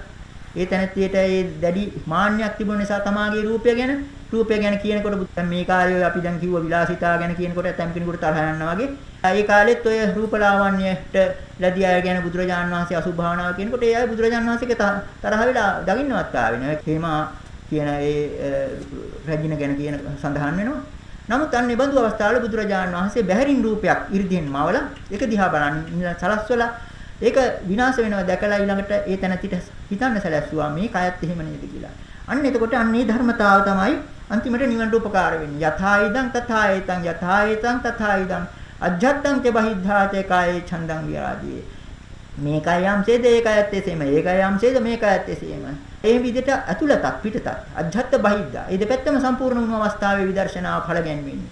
ඒ තැනැත්තියට ඒ දැඩි මාන්නයක් තිබුණ නිසා තමාගේ රූපය ගැන රූපය ගැන කියනකොට දැන් මේ කාර්යය අපි දැන් කිව්ව විලාසිතා ගැන කියනකොට ඇතම් කෙනෙකුට තරහ යනවා වගේ. ඒ කාලෙත් ඔය රූපලාවන්‍යයට ලැබී අය ගැන බුදුරජාණන් වහන්සේ අසුභ භාවනාව කියනකොට ඒ අය බුදුරජාණන් වහන්සේගේ තරහ වෙලා දකින්නවත් ආවේ නෑ. හේමා කියන ඒ රැජින ගැන කියන සඳහන් වෙනවා. නමුත් අන්න ඒ බඳු අවස්ථාවල බුදුරජාණන් වහන්සේ බහැරින් රූපයක් 이르දීන් මවලා ඒක දිහා බලන් සලස්වලා ඒක විනාශ වෙනවා දැකලා ඊළඟට ඒ තැනතිට හිතන්න සැලැස්සුවා මේ කයත් එහෙම නේද කියලා. අන්න එතකොට අන්නේ ධර්මතාව තමයි අන්තිමට නිවනට උපකාර වෙන්නේ. යථායිදං තථායිතං යථායිතං තථායිදං අජ්ජත්තං ච බහිද්ධාචේ කායේ ඡන්දං විරාදී. මේකයි යම්සේද ඒකයත් එසේම. ඒකයි යම්සේද මේකයත් එසේම. ඒ විදිහට අතුලතක් පිටතක් අජ්ජත්ත බහිද්ධා. ඒ දෙපැත්තම සම්පූර්ණ වුණු අවස්ථාවේ විදර්ශනාව ඵල ගැන්වෙන්නේ.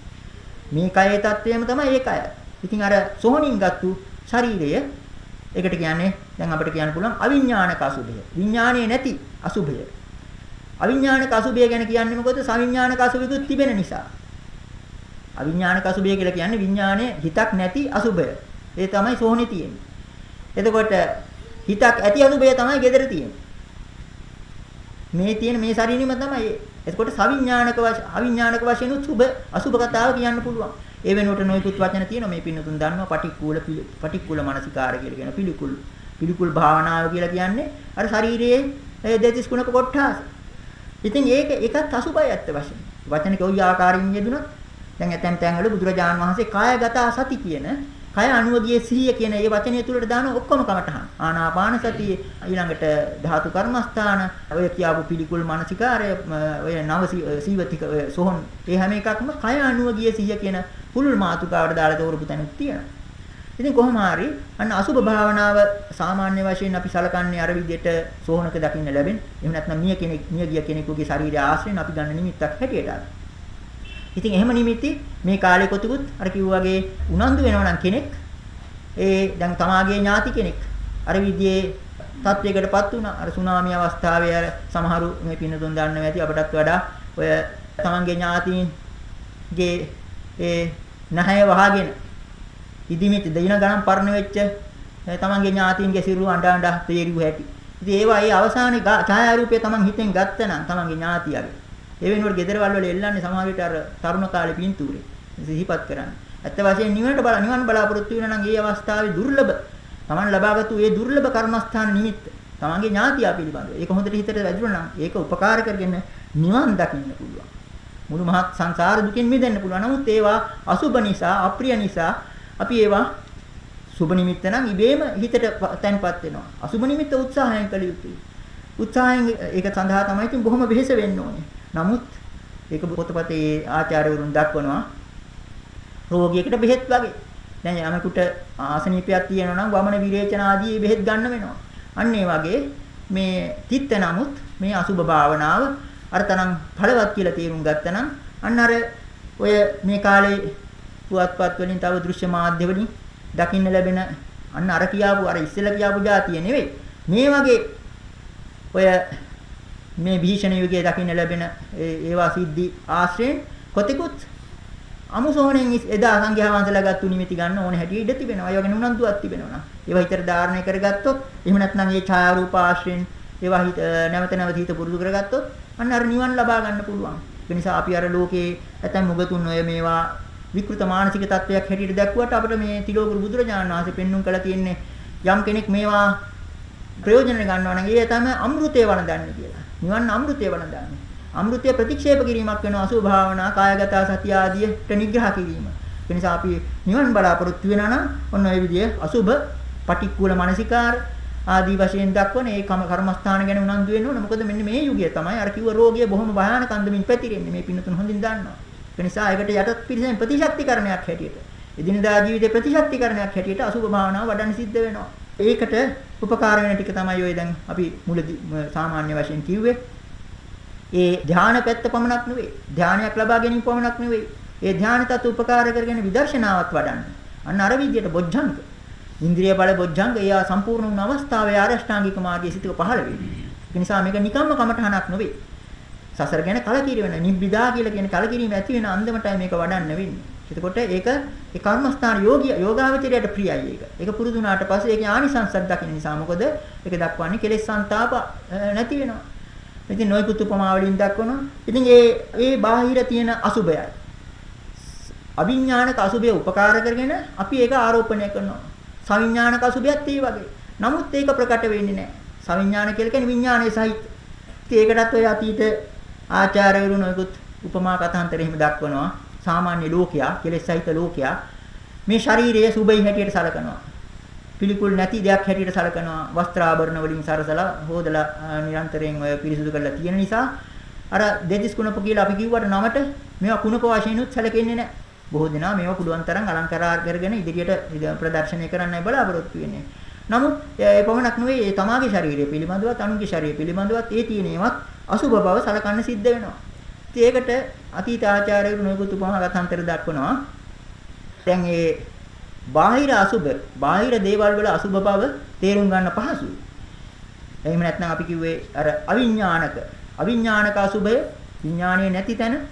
මේ කයේ தත්වයම තමයි ඒකය. ඉතින් අර සෝහනින් ගත්තු ශරීරය ඒකට කියන්නේ දැන් අපිට කියන්න පුළුවන් අවිඥානික අසුභය. විඥානයේ නැති අසුභය. අවිඥානික අසුභය ගැන කියන්නේ මොකද? සවිඥානික අසුභිකුත් තිබෙන නිසා. අවිඥානික අසුභය කියලා කියන්නේ විඥානයේ හිතක් නැති අසුභය. ඒ තමයි සෝහනේ තියෙන්නේ. එතකොට හිතක් ඇති අසුභය තමයි gedara තියෙන්නේ. මේ තියෙන මේ ශරීරෙම තමයි. එතකොට සවිඥානික වශයෙන් අවිඥානික වශයෙන් උසුභ අසුභ කතාව කියන්න පුළුවන්. ඒ වෙනුවට නොයෙකුත් වචන තියෙනවා මේ පින්නතුන් දන්නවා පටික්කුල පටික්කුල මානසිකාර කියලා කියන පිළිකුල් පිළිකුල් භාවනාව කියලා කියන්නේ අර ශරීරයේ දෙතිස් කුණක කොට්ටාස. ඉතින් ඒක ඒකත් අසුබයි ඇත්ත වශයෙන්. වචනික ওই ආකාරයෙන් යෙදුනොත් දැන් ඇතැම් තැන්වල බුදුරජාණන් වහන්සේ කායගත සති කියන කය අනුවගියේ සිහිය කියන ඒ වචනය තුලට දාන ඔක්කොම කමටහන්. ආනාපාන සතිය ඊළඟට ධාතු කර්මස්ථාන ඔය කියාපු පිළිකුල් මානසිකාරය ඔය නව සීවතික සෝහන් ඒ හැම එකක්ම කය අනුවගියේ සිහිය කියන පුළුල් මාතුකාවට දාලා තෝරපු තැනුත් තියෙනවා. ඉතින් කොහොම හරි අන්න අසුබ භාවනාව සාමාන්‍ය වශයෙන් අපි සලකන්නේ අර විදිහට සෝහනක දකින්න ලැබෙන. එහෙම නැත්නම් මිය කෙනෙක් මිය ගිය කෙනෙකුගේ ශරීරය ආශ්‍රයෙන් අපි ගන්න නිමිත්තක් හැටියට. ඉතින් එහෙම නිමිති මේ කාලේ කොතිකුත් අර කිව්වාගේ උනන්දු වෙනවා නම් කෙනෙක් ඒ දැන් තමාගේ ඥාති කෙනෙක් අර විදිහේ තත්වයකටපත් වුණා. අර සුනාමි අවස්ථාවේ අර සමහරු මේ පින්නතුන් දන්නව ඇති අපටත් වඩා ඔය තමන්ගේ ඥාතීන්ගේ ඒ නැහැ වහගෙන ඉදිමිත් දින ගණන් පරණ වෙච්ච තමන්ගේ ඥාතීන්ගේ සිරුරු අඬ අඬ තේරුව හැටි. ඉතින් ඒවා ඒ අවසානයේ ඡායාරූපය තමන් හිතෙන් ගත්තනම් තමන්ගේ ඥාතියගේ ඒ වෙනුවට ගෙදරවල වල එල්ලන්නේ සමහර විට අර තරුණ කාලේ පින්තූරේ සිහිපත් කරන්නේ. ඇත්ත වශයෙන් නිවනට බල නිවන් බලාපොරොත්තු වෙනා නම් ඒ අවස්ථාවේ දුර්ලභ Taman ලබාගත්තු ඒ දුර්ලභ කර්මස්ථාන නිමිත්ත Tamanගේ ඥාතියා පිළිබඳව. ඒක හොඳට හිතට වැදුණා නම් ඒක උපකාර කරගෙන නිවන් දකින්න පුළුවන්. මුළු මහත් සංසාර දුකින් මිදෙන්න පුළුවන්. නමුත් ඒවා අසුබ නිසා, අප්‍රිය නිසා අපි ඒවා සුබ නිමිත්ත නම් ඉබේම හිතට තැන්පත් වෙනවා. අසුබ නිමිත්ත උත්සාහයෙන් කළ යුතුයි. උත්සාහයෙන් ඒක සඳහා තමයි ඉතින් බොහොම වෙහෙස වෙන්න ඕනේ. නමුත් ඒක පොතපතේ ආචාර්යවරුන් දක්වනවා රෝගියෙකුට බෙහෙත් වගේ. දැන් යමෙකුට ආසනීපයක් තියෙනවා නම් වමන විරේචන ආදී බෙහෙත් ගන්න වෙනවා. අන්න ඒ වගේ මේ තිත්ත නමුත් මේ අසුබ භාවනාව අරතරම් බලවත් කියලා තේරුම් ගත්තනම් අන්න අර ඔය මේ කාලේ පුවත්පත් වලින් තව දෘශ්‍ය මාධ්‍ය වලින් දකින්න ලැබෙන අන්න අර කියාපු අර ඉස්සෙල්ලා කියාපු જાතිය නෙවෙයි. මේ වගේ ඔය මේ භීෂණ යුගයේ දකින්න ලැබෙන ඒවා සිද්ධි ආශ්‍රයෙන් කොතෙකුත් අමුසෝණෙන් එදා සංඝයා වහන්සේලා ගත්තු නිමිති ගන්න ඕනේ හැටි ඉඩ තිබෙනවා. ඒ වගේ උනන්දුවක් තිබෙනවා නම්. ඒවා හිතට ධාරණය කරගත්තොත් එහෙම නැත්නම් මේ ඡායාරූප ආශ්‍රයෙන් ඒවා හිත නැවත නැවත හිත පුරුදු කරගත්තොත් අන්න අර නිවන් ලබා ගන්න පුළුවන්. ඒ නිසා අපි අර ලෝකේ ඇතැම් මුගතුන් ඔය මේවා විකෘත මානසික තත්වයක් හැටියට දැක්ුවට අපිට මේ තිලෝකුරු බුදුරජාණන් වහන්සේ පෙන්눔 කළා තියෙන්නේ යම් කෙනෙක් මේවා ප්‍රයෝජන ගන්නවා නම් ඒ තමයි අමෘතය වළඳන්නේ කියලා. නිවන් අමෘතය වළඳන්නේ. අමෘතය ප්‍රතික්ෂේප කිරීමක් වෙනවා අසුභ භාවනා, කායගත සතිය ආදියට නිග්‍රහ කිරීම. ඒ නිසා අපි නිවන් බලාපොරොත්තු වෙනා නම් ඔන්න ඔය විදිය අසුභ පටික්කුල මානසිකාර ආදී වශයෙන් දක්වන ඒ කර්මස්ථාන ගැන උනන්දු වෙන්න ඕන. මොකද මෙන්න මේ යුගය තමයි අර කිව්ව රෝගිය බොහොම භයානක අන්දමින් පැතිරෙන්නේ. මේ පින්නතුන් හොඳින් දන්නවා. ඒ නිසා ඒකට යටත් පිළිසෙන් ප්‍රතිශක්තිකරණයක් හැටියට එදිනදා ජීවිතේ ප්‍රතිශක්තිකරණයක් හැටියට අසුභ භාවනාව වඩන්න සිද්ධ වෙනවා. ඒකට උපකාර වෙන ටික තමයි ඔය දැන් අපි මුලදී සාමාන්‍ය වශයෙන් කිව්වේ. ඒ ධානය පැත්ත පමණක් නෙවෙයි. ධානයක් ලබා ගැනීම පමණක් නෙවෙයි. ඒ ධානය තත් උපකාර කරගෙන විදර්ශනාවත් වඩන්න. අන්න අර විදියට බොජ්ජංග. ඉන්ද්‍රිය බල බොජ්ජංග එයා සම්පූර්ණ වුණ අවස්ථාවේ ආරෂ්ඨාංගික මාර්ගයේ සිටක පහළ වෙන්නේ. ඒ නිසා මේක නිකම්ම කමඨහනක් නෙවෙයි. සසර ගැන කලකිරීම වෙන නිබ්බිදා කියලා කියන කලකිරීම ඇති වෙන අන්දමටයි මේක වඩන්න වෙන්නේ. එතකොට ඒක ඒ කර්මස්ථාන යෝගී යෝගාවචරයට ප්‍රියයි ඒක. ඒක පුරුදු වුණාට පස්සේ ඒකේ ආනිසංසක් දකින්න නිසා මොකද ඒක දක්වන්නේ කෙලෙස් සංతాප නැති වෙනවා. ඉතින් නොයිකුත් උපමා වලින් දක්වනවා. ඉතින් ඒ ඒ බාහිර තියෙන අසුබයයි. අවිඥානික අසුබය උපකාර කරගෙන අපි ඒක ආරෝපණය කරනවා. සවිඥානික අසුබයත් ඒ වගේ. නමුත් ඒක ප්‍රකට වෙන්නේ නැහැ. සවිඥාන කියලා කියන්නේ විඥානයේ සහිත. ඉතින් ඒකටත් ඔය අතීත ආචාර්යවරු නොයෙකුත් උපමා කතාන්තර එහෙම දක්වනවා. සාමාන්‍ය ලෝකයා, කෙලෙස් සහිත ලෝකයා මේ ශරීරයේ සුබයි හැටියට සලකනවා. පිළිකුල් නැති දෙයක් හැටියට සලකනවා. වස්ත්‍ර ආභරණ වලින් සරසලා හොදලා නිරන්තරයෙන් ඔය පිරිසුදු කරලා තියෙන නිසා අර දෙදිස් කුණප කියලා අපි කිව්වට නමට මේවා කුණප වශයෙන් උත් සැලකෙන්නේ නැහැ. බොහෝ දෙනා මේවා පුළුවන් තරම් අලංකාර කරගෙන ඉදිරියට ප්‍රදර්ශනය කරන්නයි බලාපොරොත්තු වෙන්නේ. නමුත් ඒ පමණක් නෙවෙයි ඒ තමාගේ ශරීරය පිළිබඳවත් අනුන්ගේ ශරීරය පිළිබඳවත් ඒ තියෙන ඒවත් අසුබ බව සලකන්න සිද්ධ වෙනවා. ඉතින් ඒකට අතීත ආචාර්යවරු නොයෙකුත් උපමාගතාන්තර දක්වනවා. දැන් ඒ බාහිර අසුබ, බාහිර දේවල් වල අසුබ බව තේරුම් ගන්න පහසුයි. එහෙම නැත්නම් අපි කිව්වේ අර අවිඥානික, අවිඥානික අසුබය විඥානයේ නැති තැන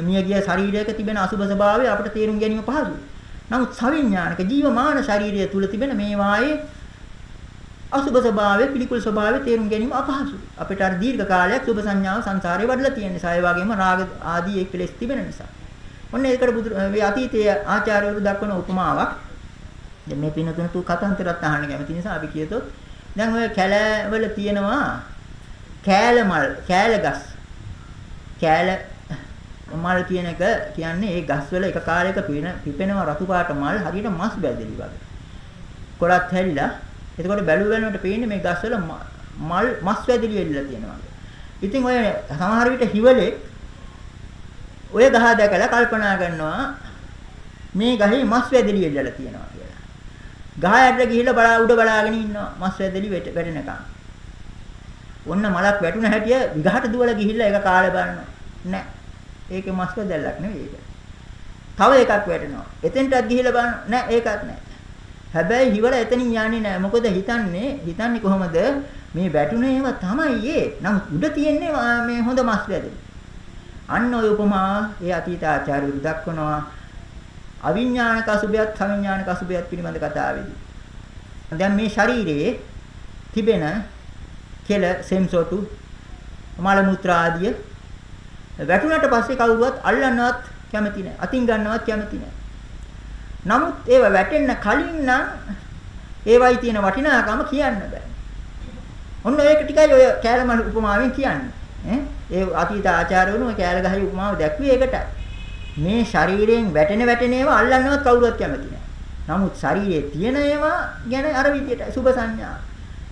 මියගිය ශරීරයක තිබෙන අසුබ ස්වභාවය අපිට තේරුම් ගැනීම පහසුයි. නමුත් සවිඥානික ජීවමාන ශරීරය තුල තිබෙන මේ වායේ අසුබ ස්වභාවය පිළිකුල් ස්වභාවය තේරුම් ගැනීම අපහසුයි. අපිට අර දීර්ඝ කාලයක් සුබ සංඥාව සංසාරේ වඩලා තියෙන නිසා ඒ වගේම රාග ආදී ඒ කෙලෙස් තිබෙන නිසා. ඔන්න ඒකට බුදු මේ අතීතයේ ආචාර්යවරු දක්වන උපමාවක් දැන් මේ පින්නතුන තු කතාන්තරත් අහන්න කැමති නිසා අපි කියතොත් දැන් ඔය කැලෑවල තියෙනවා කෑල මල් කෑල ගස් කෑල මල් කියන එක කියන්නේ ඒ ගස්වල එක කාලයක පිපෙනවා රතු පාට මල් හරියට මස් බැදලි වගේ. කොළත් හැරිලා එතකොට බැලු බැලනකොට පේන්නේ මේ ගස්වල මල් මස් වැදිලි වෙලා තියෙනවා. ඉතින් ඔය සමහර විට හිවලේ ඔය ගහ දැකලා කල්පනා කරනවා මේ ගහේ මස් වැදිලි වෙලා තියෙනවා කියලා. ගහ යට ගිහිල්ලා බලා උඩ බලාගෙන ඉන්නවා මස් වැදිලි වැටෙනකන්. ඔන්න මලක් වැටුණ හැටිය විගහට දුවලා ගිහිල්ලා ඒක කාලේ බලනවා. නෑ. ඒකේ මස් වැදල්ලක් නෙවෙයි ඒක. තව එකක් වැටෙනවා. එතෙන්ටත් ගිහිල්ලා බලනවා. නෑ ඒකත් නෑ. හැබැයි හිවල එතනින් යන්නේ නැහැ. මොකද හිතන්නේ හිතන්නේ කොහොමද මේ වැටුනේ ඒවා තමයි ඒ. නමුත් උඩ තියෙන්නේ මේ හොඳ මස් වැදේ. අන්න ඔය උපමා ඒ අතීත ආචාර්යවරු දක්වනවා අවිඥානික අසුභයත් සවිඥානික අසුභයත් පිළිබඳ කතාවේදී. දැන් මේ ශරීරයේ තිබෙන කෙල සෙම්සොටු මල මුත්‍රා ආදිය වැටුණට පස්සේ කවුරුවත් අල්ලන්නවත් කැමති නැහැ. අතින් ගන්නවත් කැමති නැහැ. නමුත් ඒව වැටෙන්න කලින් නම් ඒවයි තියෙන වටිනාකම කියන්න බෑ. ඔන්න ඒක ටිකයි ඔය කෑලම උපමාවෙන් කියන්නේ. ඈ ඒ අතීත ආචාර්යවරුන් කෑල ගහේ උපමාව දැක්ුවේ ඒකට. මේ ශරීරයෙන් වැටෙන වැටෙන ඒවා අල්ලන්නවත් කවුරුවත් කැමති නැහැ. නමුත් ශරීරයේ තියෙන ඒවා ගැන අර විදියට සුබ සංඥා.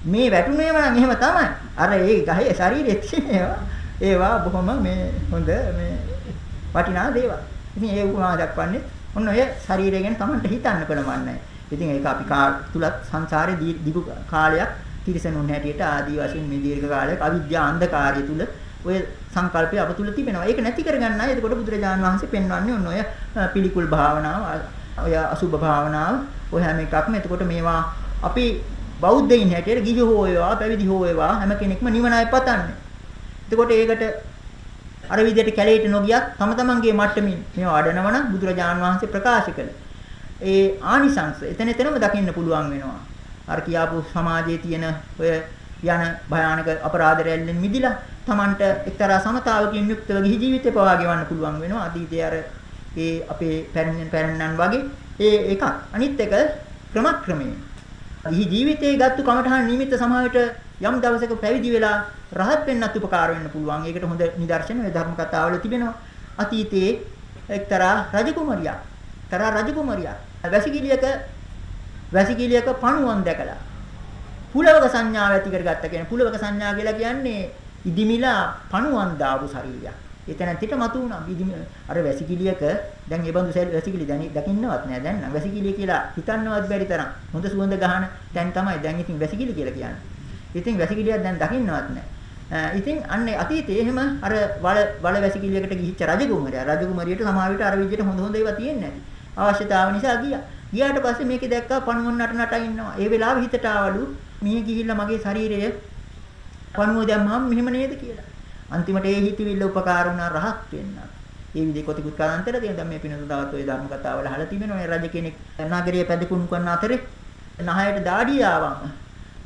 මේ වැටුන ඒවා නම් එහෙම තමයි. අර ඒ ගහේ ශරීරයේ තියෙන ඒවා ඒවා බොහොම මේ හොඳ මේ වටිනා දේවල්. ඉතින් ඒ උපමාව දක්වන්නේ ඔන්න ඔය ශරීරය ගැන Tamanට හිතන්න ප්‍රමාණයි. ඉතින් ඒක අපි තුලත් සංසාරේ දිගු කාලයක් තිරසනුන් හැටියට ආදී වශයෙන් මේ දීර්ඝ කාලයක් අවිද්‍යා අන්ධකාරය තුල ඔය සංකල්පය අප තුල තිබෙනවා. ඒක නැති කරගන්න අය එතකොට බුදුරජාණන් වහන්සේ පෙන්වන්නේ ඔන්න ඔය පිළිකුල් භාවනාව, ඔය අසුභ භාවනාව, ඔය හැම එකක්ම එතකොට මේවා අපි බෞද්ධයින් හැටියට ගිහි හෝ වේවා, පැවිදි හෝ වේවා හැම කෙනෙක්ම නිවනයි පතන්නේ. එතකොට ඒකට අර විදිහට කැලේට නොගියත් තම තමන්ගේ මට්ටමින් මේවා වඩනවා නම් බුදුරජාණන් වහන්සේ ප්‍රකාශ කළ ඒ ආනිසංස එතන එතනම දකින්න පුළුවන් වෙනවා. අර කියාපු සමාජයේ තියෙන ඔය යන භයානක අපරාධ රැල්ලෙන් මිදිලා Tamanට එක්තරා සමතාවකින් යුක්තව ගිහි ජීවිතේ පවා ගෙවන්න පුළුවන් වෙනවා. අතීතයේ අර ඒ අපේ පැරණියන් පැරණන් වගේ ඒ එකක්. අනිත් එක ක්‍රමක්‍රමයෙන්. ගිහි ජීවිතේ ගත්තු කමඨහන් නිමිත්ත සමාවට යම් දවසක පැවිදි වෙලා රහත් වෙන්නත් උපකාර වෙන්න පුළුවන්. ඒකට හොඳ නිදර්ශන මේ ධර්ම කතාවල තිබෙනවා. අතීතයේ එක්තරා රජකුමරියක්. තරා රජකුමරියක්. වැසිකිළියක වැසිකිළියක පණුවන් දැකලා පුලවක සංඥාව ඇති කරගත්ත කියන්නේ පුලවක සංඥා කියලා කියන්නේ ඉදිමිලා පණුවන් දාපු ශරීරයක්. එතනන්තිට මතු වුණා. ඉදිමි අර වැසිකිළියක දැන් ඒ බඳු වැසිකිළි දැන් දකින්නවත් නෑ. දැන් නම් වැසිකිළිය කියලා හිතන්නවත් බැරි තරම් හොඳ සුවඳ ගහන දැන් තමයි දැන් ඉතින් වැසිකිළි කියලා කියන්නේ. ඉතින් වැසිකිළියක් දැන් දකින්නවත් නෑ. ඉතින් අන්න අතීතයේ එහෙම අර වල වල වැසිකිළියකට ගිහිච්ච රජකුමරියා රජකුමරියට සමා විට අර විදිහට හොඳ හොඳ ඒවා තියෙන්නේ නැති. අවශ්‍යතාව නිසා ගියා. ගියාට පස්සේ මේකේ දැක්කා පණුවන් නට නට ඉන්නවා. ඒ වෙලාවෙ හිතට ආවලු මේ ගිහිල්ලා මගේ ශරීරය පණුව දැම්මම මෙහෙම නේද කියලා. අන්තිමට ඒ හිතවිල්ල උපකාර වුණා රහත් වෙන්න. ඒ විදිහේ කොතිකුත් කාන්තර තියෙන දැන් මේ පිනතු තවත් ওই ධර්ම කතාවල අහලා තිබෙනවා. ඒ රජ කෙනෙක් නගරයේ පැදකුණු කරන අතරේ නහයට දාඩිය ආවම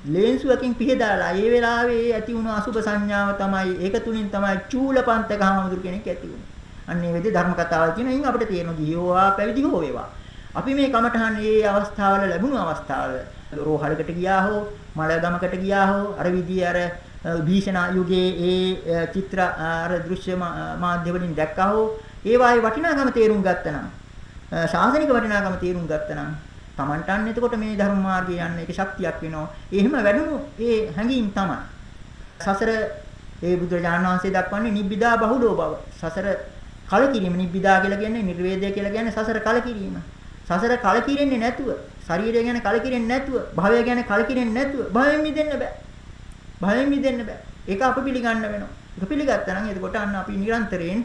ලේන්සුවකින් පිහදාලා ඒ වෙලාවේ ඇති වුණු අසුබ සංඥාව තමයි ඒක තුලින් තමයි චූලපන්තක හාමුදුරු කෙනෙක් ඇති වුණේ. අන්න ඒ විදිහේ ධර්ම කතාවල් කියන ඉන් අපිට තේරෙනවා ගියෝවා පැවිදි හෝ වේවා. අපි මේ කමඨහන් මේ අවස්ථාවල ලැබුණු අවස්ථාවල රෝහලකට ගියා හෝ මලගමකට ගියා හෝ අර විදිහේ අර භීෂණ යුගයේ ඒ චිත්‍ර අර දෘශ්‍ය මාධ්‍ය වලින් දැක්කා හෝ ඒවායේ වටිනාකම තේරුම් ගත්තනම් ශාසනික වටිනාකම තේරුම් ගත්තනම් Tamanටන් එතකොට මේ ධර්ම මාර්ගයේ යන්න ඒක ශක්තියක් වෙනවා. ඒ එහෙම වැඩුණු ඒ හැඟීම් තමයි. සසර ඒ බුදුරජාණන් වහන්සේ දක්වන්නේ නිබ්බිදා බහුලෝ බව. සසර කලකිරීම නිබ්බිදා කියලා කියන්නේ නිර්වේදය කියලා කියන්නේ සසර කලකිරීම. සසර කලකිරෙන්නේ නැතුව, ශරීරය ගැන කලකිරෙන්නේ නැතුව, භවය ගැන කලකිරෙන්නේ නැතුව භවයෙන් මිදෙන්න බෑ. භවයෙන් මිදෙන්න බෑ. ඒක අප පිළිගන්න වෙනවා. ඒක පිළිගත්තා නම් එතකොට අන්න අපි නිරන්තරයෙන්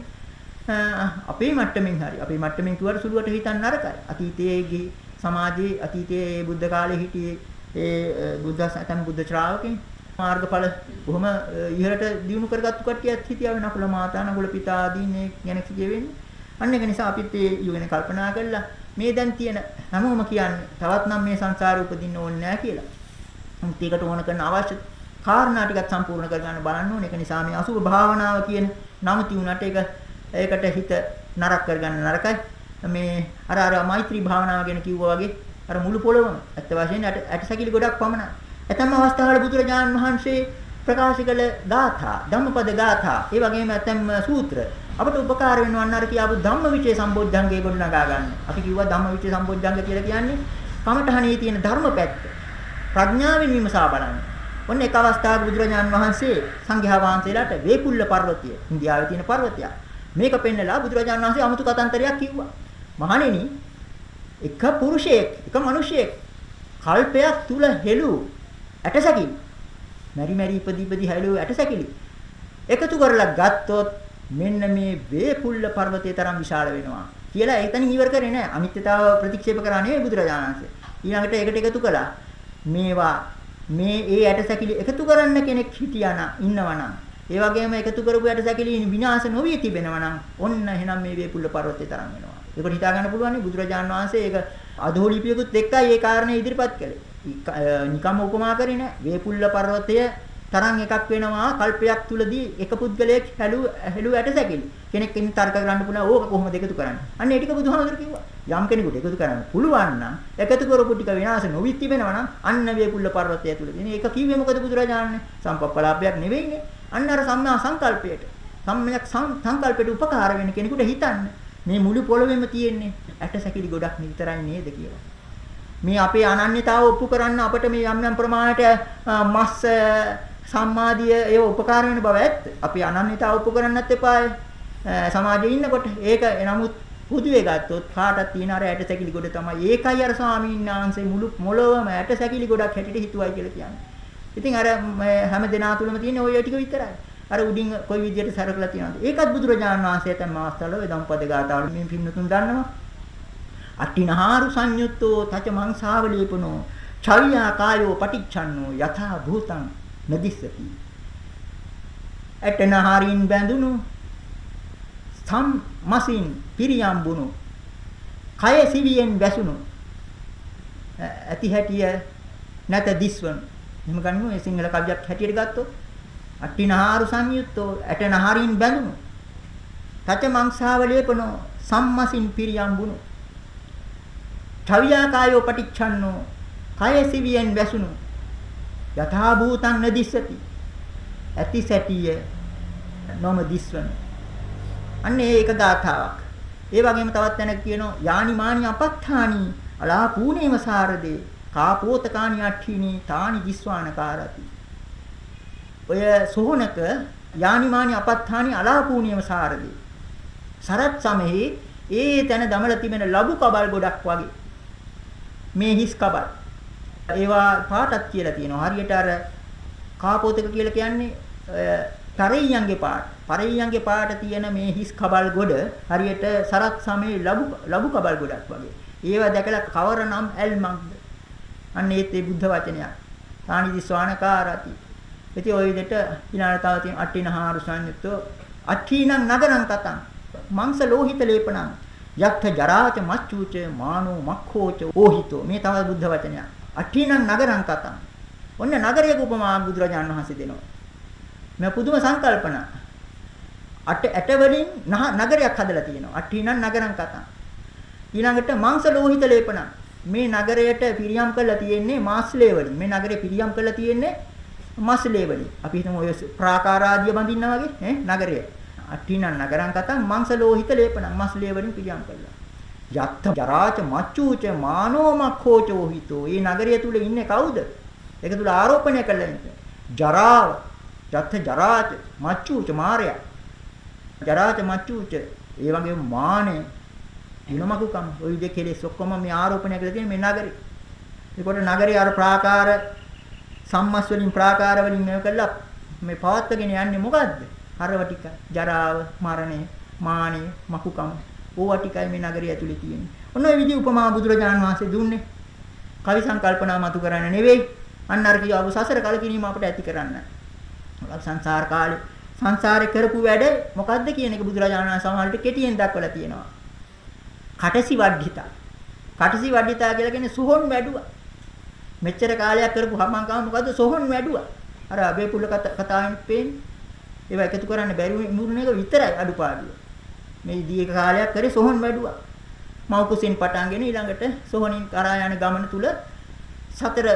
අපේ මට්ටමින් හරි අපේ මට්ටමින් කිව්වට සුළුවට හිතන්න නරකයි. අතීතයේ සමාජයේ අතීතයේ බුද්ධ කාලේ හිටියේ ඒ බුද්ධ සතන් බුද්ධ ශ්‍රාවකෙන් මාර්ගඵල බොහොම ඉහළට දියුණු කරගත්තු කට්ටියත් හිටියා වෙන අපල මාතා නගුල පිතා ආදීන් මේ ගැන කියවෙන්නේ. අන්න ඒක නිසා අපිත් ඒ යුගෙන කල්පනා කළා මේ දැන් තියෙන හැමෝම කියන්නේ තවත් නම් මේ සංසාරේ උපදින්න ඕනේ නැහැ කියලා. මුත් ඒකට ඕන කරන අවශ්‍ය කාරණා ටිකක් සම්පූර්ණ කරගන්න බලන්න ඕනේ. ඒක නිසා මේ අසුභ භාවනාව කියන නම තියුණාට ඒක ඒකට හිත නරක කරගන්න නරකයි. මේ අර අර මෛත්‍රී භාවනාව ගැන කිව්වා වගේ අර මුළු පොළොවම ඇත්ත වශයෙන්ම ඇටසැකිලි ගොඩක් පමණයි. ඇතම් අවස්ථාවල බුදුරජාණන් වහන්සේ ප්‍රකාශ කළ ගාථා, ධම්මපද ගාථා, ඒ වගේම ඇතම් සූත්‍ර අපට උපකාර වෙනවන් අර කියාපු ධම්මවිචේ සම්බොධ්ධංගේ ගොඩනගා ගන්න. අපි කිව්වා ධම්මවිචේ සම්බොධ්ධංග කියලා කියන්නේ කමඨහණේ තියෙන ධර්ම පැත්ත. ප්‍රඥාවෙන් විමසා බලන්න. ඔන්න එක අවස්ථාවක බුදුරජාන් වහන්සේ සංඝයා වහන්සේලාට වේපුල්ල පර්වතය, ඉන්දියාවේ තියෙන පර්වතයක්. මේක පෙන්නලා බුදුරජාන් වහන්සේ 아무තු කතන්තරයක් කිව්වා. මහණෙනි, එක පුරුෂයෙක්, එක මිනිසෙක් කල්පයක් තුල හෙළු ඇටසැකිලි. මෙරි මෙරි ඉපදි ඉපදි හැලු ඇටසැකිලි. එකතු කරලා ගත්තොත් මෙන්න මේ වේපුල්ල පර්වතය තරම් විශාල වෙනවා කියලා එතනින් ඉවර කරේ නෑ අනිත්‍යතාව ප්‍රතික්ෂේප කරා නෙවෙයි බුදුරජාණන් වහන්සේ ඊළඟට ඒකට එකතු කළා මේවා මේ ඒ ඇටසැකිලි එකතු කරන්න කෙනෙක් හිටියානම් ඉන්නවනම් ඒ වගේම එකතු කරපු ඇටසැකිලි විනාශ නොවිය තිබෙනවනම් ඔන්න එහෙනම් මේ වේපුල්ල පර්වතය තරම් වෙනවා. ඒකට හිතා ගන්න පුළුවන් බුදුරජාණන් වහන්සේ ඒක අදෝලිපියකුත් එක්කයි ඒ කාරණේ ඉදිරිපත් කළේ. නිකම් උපමා කරේ නෑ. වේපුල්ල පර්වතය තරම් එකක් වෙනවා කල්පයක් තුලදී එක පුද්ගලයෙක් හැලු හැලු ඇට සැකිලි. කෙනෙක් ඉන්න තර්ක කරන්න පුළුවන් ඕක කොහොමද එකතු කරන්නේ? අන්න ඒ ටික බුදුහාමුදුරු කිව්වා. යම් කෙනෙකුට එකතු කරන්න පුළුවන් නම් එකතු කරපු ටික විනාශ නොවිත් තිබෙනවා නම් අන්න වේපුල්ල පර්වතය තුලදී. මේක කිව්වේ මොකද බුදුරජාණන්? සම්පප්පලාපයක් නෙවෙයිනේ. අන්න අර සම්මා සංකල්පයට. සම්මයක් සංකල්පයට උපකාර වෙන කෙනෙකුට හිතන්න මේ මුළු පොළොවේම තියෙන්නේ ඇට සැකිලි ගොඩක් විතරයි නේද කියලා. මේ අපේ අනන්‍යතාව ඔප්පු කරන්න අපිට මේ යම් යම් ප්‍රමාණයට මස් සම්මාදිය ඒව උපකාර වෙන බව ඇත්ත. අපි අනන්‍යතාව ඔප්පු කරන්නත් එපායි. සමාජයේ ඉන්නකොට ඒක නමුත් පුදුවේ ගත්තොත් කාටත් තියෙන අර ඇට සැකිලි ගොඩ තමයි. ඒකයි අර ස්වාමීන් වහන්සේ මුළු මොළොවම ඇට සැකිලි ගොඩක් හැටියට හිතුවයි කියලා කියන්නේ. ඉතින් අර හැම දෙනා තුලම තියෙන ওই ටික විතරයි. අර උඩින් කොයි විදියට සරකලා තියෙනවද? ඒකත් බුදුරජාණන් වහන්සේ තම අවස්ථාවල වේදම්පද ගාතාවල මේ පින්නතුන් දන්නවා. අට්ටිනහාරු සංයුත්තෝ තච මංසාවලීපනෝ චවියා කායෝ පටිච්චන්නෝ යථා භූතං නදිස්සති. ඇටනහරින් බැඳුණු සම් මසින් පිරියම්බුණු කය සිවියෙන් වැසුණු ඇති හැටිය නැත දිස්වන. එහෙම ගන්නු මේ සිංහල කවියක් හැටියට ගත්තොත්. අට්ටිනහාරු සංයුත්තෝ ඇටනහරින් බැඳුණු තච මංසාවලේපනෝ සම්මසින් පිරියම්බුණු. ඨවියාකායෝ පටිච්චන්නෝ කය සිවියෙන් වැසුණු යථා භූතං නදිස්සති. ඇති සැටිය නොම දිස්වන. අන්න ඒක ගාථාවක්. ඒ වගේම තවත් තැනක කියනවා යානි මානි අපත්තානි අලා පූනේම සාරදේ කාපෝතකානි අට්ඨිනි තානි දිස්වානකාරති. ඔය සෝහනක යානි මානි අපත්තානි අලා පූනේම සාරදේ. සරත් සමෙහි ඒ තැන දමලා තිබෙන ලබු කබල් ගොඩක් වගේ. මේ හිස් කබල්. ඒවා පාටක් කියලා තියෙනවා. හරියට අර කාපෝතක කියලා කියන්නේ පරෙයියන්ගේ පාට. පරෙයියන්ගේ පාට තියෙන මේ හිස් කබල් ගොඩ හරියට සරත් සමේ ලබු ලබු කබල් ගොඩක් වගේ. ඒවා දැකලා කවර නම් ඇල්මක්ද? අන්න ඒත් ඒ බුද්ධ වචනයක්. තානිදි ස්වානකාරති. ඉතින් ওই විදිහට ඊළඟට තව තියෙන අට්ඨිනහාරු සංයුක්තෝ අට්ඨීනං නගරං කතං මංස ලෝහිත ලේපණං යක්ඛ ජරාච මච්චුච මානෝ මක්ඛෝච ඕහිතෝ මේ තමයි බුද්ධ වචනය. අට්ඨිනං නගරං කතං. ඔන්න නගරයක උපමා බුදුරජාණන් වහන්සේ දෙනවා. මේ පුදුම සංකල්පන. අට ඇට වලින් නගරයක් හදලා තියෙනවා. අට්ඨිනං නගරං කතං. ඊළඟට මාංශ ලෝහිත ලේපන. මේ නගරයට පිරියම් කරලා තියෙන්නේ මාස්ලේ වලින්. මේ නගරේ පිරියම් කරලා තියෙන්නේ මාස්ලේ වලින්. අපි හිතමු ඔය ප්‍රාකාරාදිය බඳින්නා වගේ ඈ නගරය. අට්ඨිනං නගරං කතං මංසලෝහිත ලේපණං මස් ලේවලින් පිළියම් කළා. යත්ත ජරාච මච්චූච මානෝ මක්ඛෝචෝ හිතෝ. මේ නගරය තුල ඉන්නේ කවුද? ඒක තුල ආරෝපණය කළා ඉන්නේ. ජරාව. යත්ත ජරාච මච්චූච මාරය. ජරාච මච්චූච. ඒ වගේම මානෙ දිනමකුකම් ওই විදිහේ කෙලෙස් ඔක්කොම මේ ආරෝපණය කරලා තියෙන මේ නගරේ. ඒකොට නගරේ අර ප්‍රාකාර සම්මස් වලින් ප්‍රාකාර වලින් මේව කළා මේ පවත්වගෙන යන්නේ මොකද්ද? හරව ටික ජරාව මරණය මානෙ මකුකම ඕවා ටිකයි මේ නගරය ඇතුලේ තියෙන්නේ. ඔන්න ඔය විදිහ උපමා බුදුරජාණන් වහන්සේ දුන්නේ. කවි සංකල්පනා මතු කරන්න නෙවෙයි. අන්න අර කියව සසර කලකිරීම අපිට ඇති කරන්න. සංසාර කාලේ සංසාරේ කරපු වැඩ මොකද්ද කියන එක බුදුරජාණන් වහන්සේ සමහරට කෙටියෙන් දක්වලා තියෙනවා. කටසි වඩ්ඩිතා. කටසි වඩ්ඩිතා කියලා කියන්නේ සොහොන් වැඩුවා. මෙච්චර කාලයක් කරපු හමං මොකද්ද සොහොන් වැඩුවා. අර අබේ පුල කතාවෙන් පේන්නේ. ඒවා එකතු කරන්න බැරි මුරුණ එක විතරයි අඩුපාඩුව. මේ දීර්ඝ කාලයක් කරේ සොහොන් වැඩුවා. මව් කුසින් පටන්ගෙන ඊළඟට සොහොනින් කරා යන ගමන තුල සතර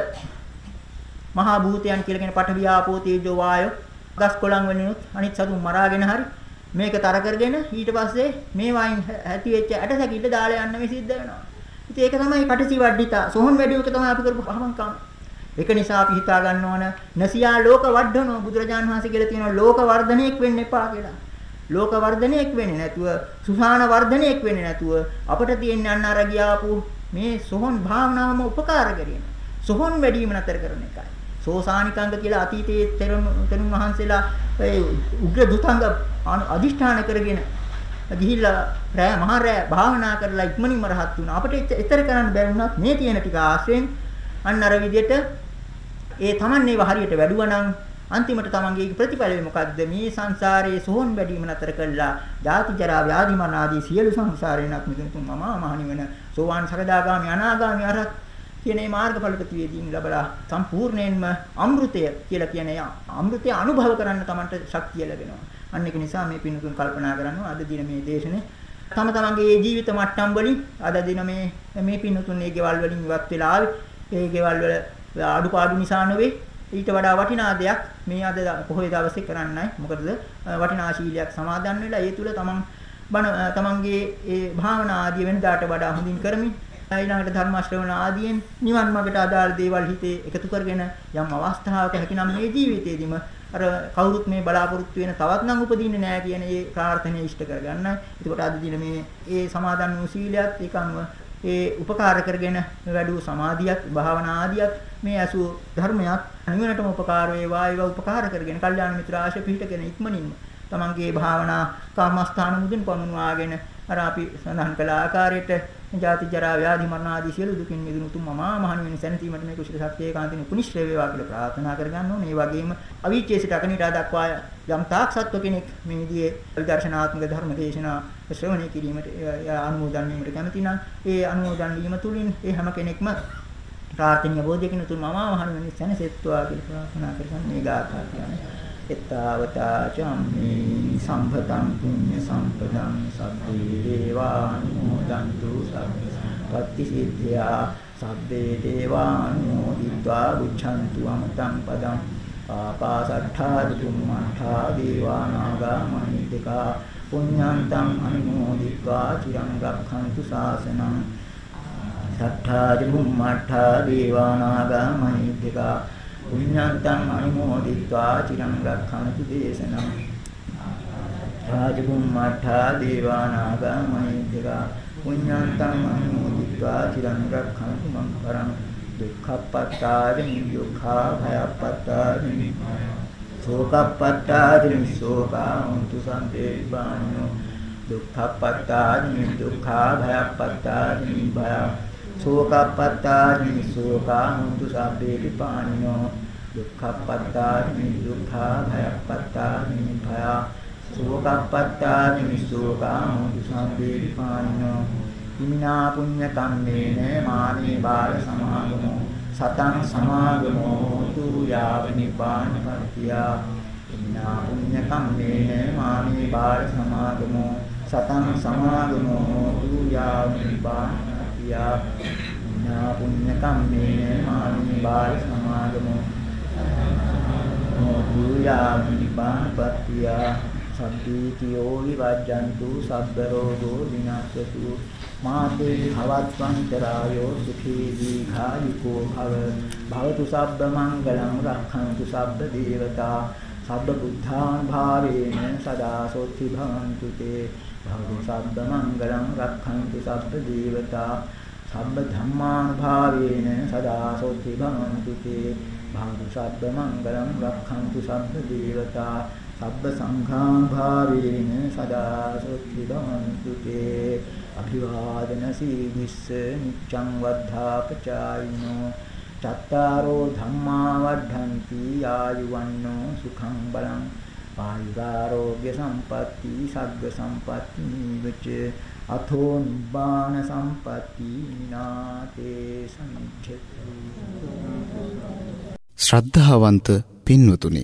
මහා භූතයන් කියලා කියන පඨවි ආපෝ තේජෝ වායෝ ගස් කොළන් වෙනුත් අනිත් සතුන් මරාගෙන හරි මේක තර කරගෙන ඊට පස්සේ මේ වයින් ඇති වෙච්ච ඇට සැකිල්ල දාලා යන්න මේ සිද්ධ වෙනවා. ඉතින් ඒක තමයි කටසි වඩිතා. සොහොන් වැඩිවක තමයි අපි කරපු පහමංකම්. ඒක නිසා අපි හිතා ගන්න ඕන නසියා ලෝක වර්ධනෝ බුදුරජාන් වහන්සේ කියලා තියෙනවා ලෝක වර්ධනයක් වෙන්න එපා කියලා. ලෝක වර්ධනයක් වෙන්නේ නැතුව සුසාන වර්ධනයක් වෙන්නේ නැතුව අපිට තියෙන අන්න අර ගියාපු මේ සොහොන් භාවනාවම උපකාර කරගෙන සොහොන් වැඩිම නතර කරන එකයි. සෝසානිකංග කියලා අතීතයේ තෙරුන් තෙරුන් වහන්සේලා ඒ උග්‍ර දුතංග අදිෂ්ඨාන කරගෙන ගිහිල්ලා රෑ මහා රෑ භාවනා කරලා ඉක්මනින්ම රහත් වුණා. අපිට ඊතර කරන්න බැරි වුණත් මේ තියෙන ටික ආශ්‍රයෙන් අන්න අර විදිහට ඒ Taman ඒව හරියට වැඩුවා නම් අන්තිමට තමන්ගේ ප්‍රතිඵලය මොකද්ද? මේ සංසාරයේ සෝන් වැඩිම නතර කළා. ජාති ජරා ව්‍යාධි මරණ ආදී සියලු සංසාරේනක් මිදුතුන් මම මහණි වෙන සෝවාන් සකදාගාමි අනාගාමි අරහත් කියන මේ මාර්ගඵල ප්‍රතිවේදීන් ලැබලා සම්පූර්ණයෙන්ම අමෘතය කියලා කියන අමෘතය අනුභව කරන්න තමන්ට ශක්තිය ලැබෙනවා. අන්න ඒක නිසා මේ පින්තුන් කල්පනා කරනවා අද දින මේ දේශනේ. තම තමන්ගේ ජීවිත මට්ටම් වලින් අද දින මේ මේ පින්තුන් මේ ගෙවල් වලින් ඉවත් වෙලා ආවේ. ඒ ගෙවල් වල අඩුපාඩු නිසා නෙවෙයි ඊට වඩා වටිනා දෙයක් මේ අද පොහොය දවසේ කරන්නයි. මොකද වටිනා ශීලයක් සමාදන් වෙලා ඒ තුල තමන් බණ තමන්ගේ ඒ භාවනා ආදී වෙනදාට වඩා හොඳින් කරමින් ඊළඟට ධර්ම ශ්‍රවණ ආදීන් නිවන් මාර්ගට අදාළ දේවල් හිතේ එකතු කරගෙන යම් අවස්ථාවක හැකිනම් මේ ජීවිතේදීම අර කවුරුත් මේ බලාපොරොත්තු වෙන තවත් නම් උපදින්නේ නැහැ කියන ඒ ප්‍රාර්ථනාව ඉෂ්ට කරගන්න. එතකොට අද දින මේ ඒ සමාදන් වූ සීලයත් ඒක අනුව ඒ උපකාර කරගෙන වැඩි සමාධියක් භාවනා ආදියක් මේ අසු ධර්මයක් නිවනටම උපකාර වේවා ඒවා උපකාර කරගෙන කල්යාණ මිත්‍ර ආශ්‍රය පිහිටගෙන ඉක්මනින්ම තමන්ගේ භාවනා කර්මස්ථාන මුදින් පමුණවාගෙන අර අපි සඳහන් කළ ආකාරයට ජාති ජරා ව්‍යාධි මරණ ආදී සියලු දුකින් මිදුණු තුම් මමා මහණු වෙන සැනසීමට මේ කුසල සත්‍යයේ කාන්තින පුනිශ්‍රේ වේවා කියලා ප්‍රාර්ථනා කරගන්න ඕනේ. ඒ වගේම අවීචයේ සිට අකනිටා දක්වා යම් තාක් සත්ව කෙනෙක් මේ විදිහේ විදර්ශනාත්මක ධර්ම දේශනා ශ්‍රවණය කිරීමට අනුමෝදන් වීමට කැමති නම් ඒ අනුමෝදන් වීම තුලින් ඒ හැම කෙනෙක්ම ප්‍රාර්ථනීය බෝධියකින් උතුම් අමාමහණ වෙන සැනසෙත්වා කියලා ප්‍රාර්ථනා කරගන්න මේ ගාථා කියන්නේ. එත්තාවතා චම්මේ සම්පතං පුඤ්ඤ සම්පතං සබ්බේ දේවානුමෝදන්තු සබ්බ සම්පත්ති සිද්ධා සබ්බේ දේවානුමෝදිत्वा ගුච්ඡන්තු අමතං පදං පාපාසට්ඨා දුම්මඨා දේවානාගා මහිද්දකා පුඤ්ඤාන්තං අනුමෝදිत्वा චිරං රක්ඛන්තු ශාසනං සත්තා චුම්මඨා දේවානාගා මහිද්దికා පුඤ්ඤාන්තං අනුමෝදිत्वा චිරං රක්ඛන්තු දේශනං රාජුම්මඨා දේවානාගා මහිද්దికා පුඤ්ඤාන්තං අනුමෝදිत्वा චිරං රක්ඛන්තු මං කරං දුක්ඛප්පත්තාරි නියෝඛා භයප්පත්තාරි නිමාය ශෝකප්පත්තාරිනි ශෝකා හොන්තු සම්පේපාණෝ දුක්ඛප්පත්තාරිනි දුක්ඛා භයප්පත්තාරිනි භය ශෝකප්පත්තානි ශෝකා හුන්තු සබ්බේ විපානිනෝ දුක්ඛප්පත්තානි දුක්ඛා භයප්පත්තානි භය ශෝකප්පත්තානි ශෝකා හුන්තු සබ්බේ විපානිනෝ ඉමිනා පුඤ්ඤ කම්මේන මානේ බාල සමාගමෝ. සතං සමාගමෝ තු යාව නිපාන පත්‍තියා ඉමිනා පුඤ්ඤ කම්මේන මානේ බාල සමාගමෝ සතං සමාගමෝ තු යාව නිපාන යා නා පුඤ්ඤ කම්මේන මාමි බාල සමාගමෝ මොදුයා නිපානපත්තිය සම්පීතියෝ විවජ්ජන්තු සබ්බ රෝගෝ විනාශතු මාතේ භවත්වන්තරායෝ සුඛී දීඝායුකෝ භව භවතු සබ්බ මංගලං රක්ඛන්තු සබ්බ දේවතා සබ්බ බුද්ධාන් භාවේන සදා සොත්ති භවන්තු තේ භවතු සබ්බ මංගලං රක්ඛන්තු සබ්බ දේවතා සබ්බ ධම්මානුභාවේන සදා සොත්ති භවන්තු තේ භවතු සබ්බ මංගලං රක්ඛන්තු සබ්බ දේවතා සබ්බ සංඝාභාවේන සදා සොත්ති භවන්තු තේ අභිවාදන සීවිස්ස නිච්ඡං වද්ධාපචායිනෝ චත්තාරෝ ධම්මා වද්ධන්ති ආයුවන්නෝ සුඛං බලං ආයුරාෝග්‍ය සම්පatti සග්ග සම්පatti නිවච අතෝ නිබ්බාන සම්පatti නාතේ සම්ච්ඡති ශ්‍රද්ධාවන්ත පින්වතුනි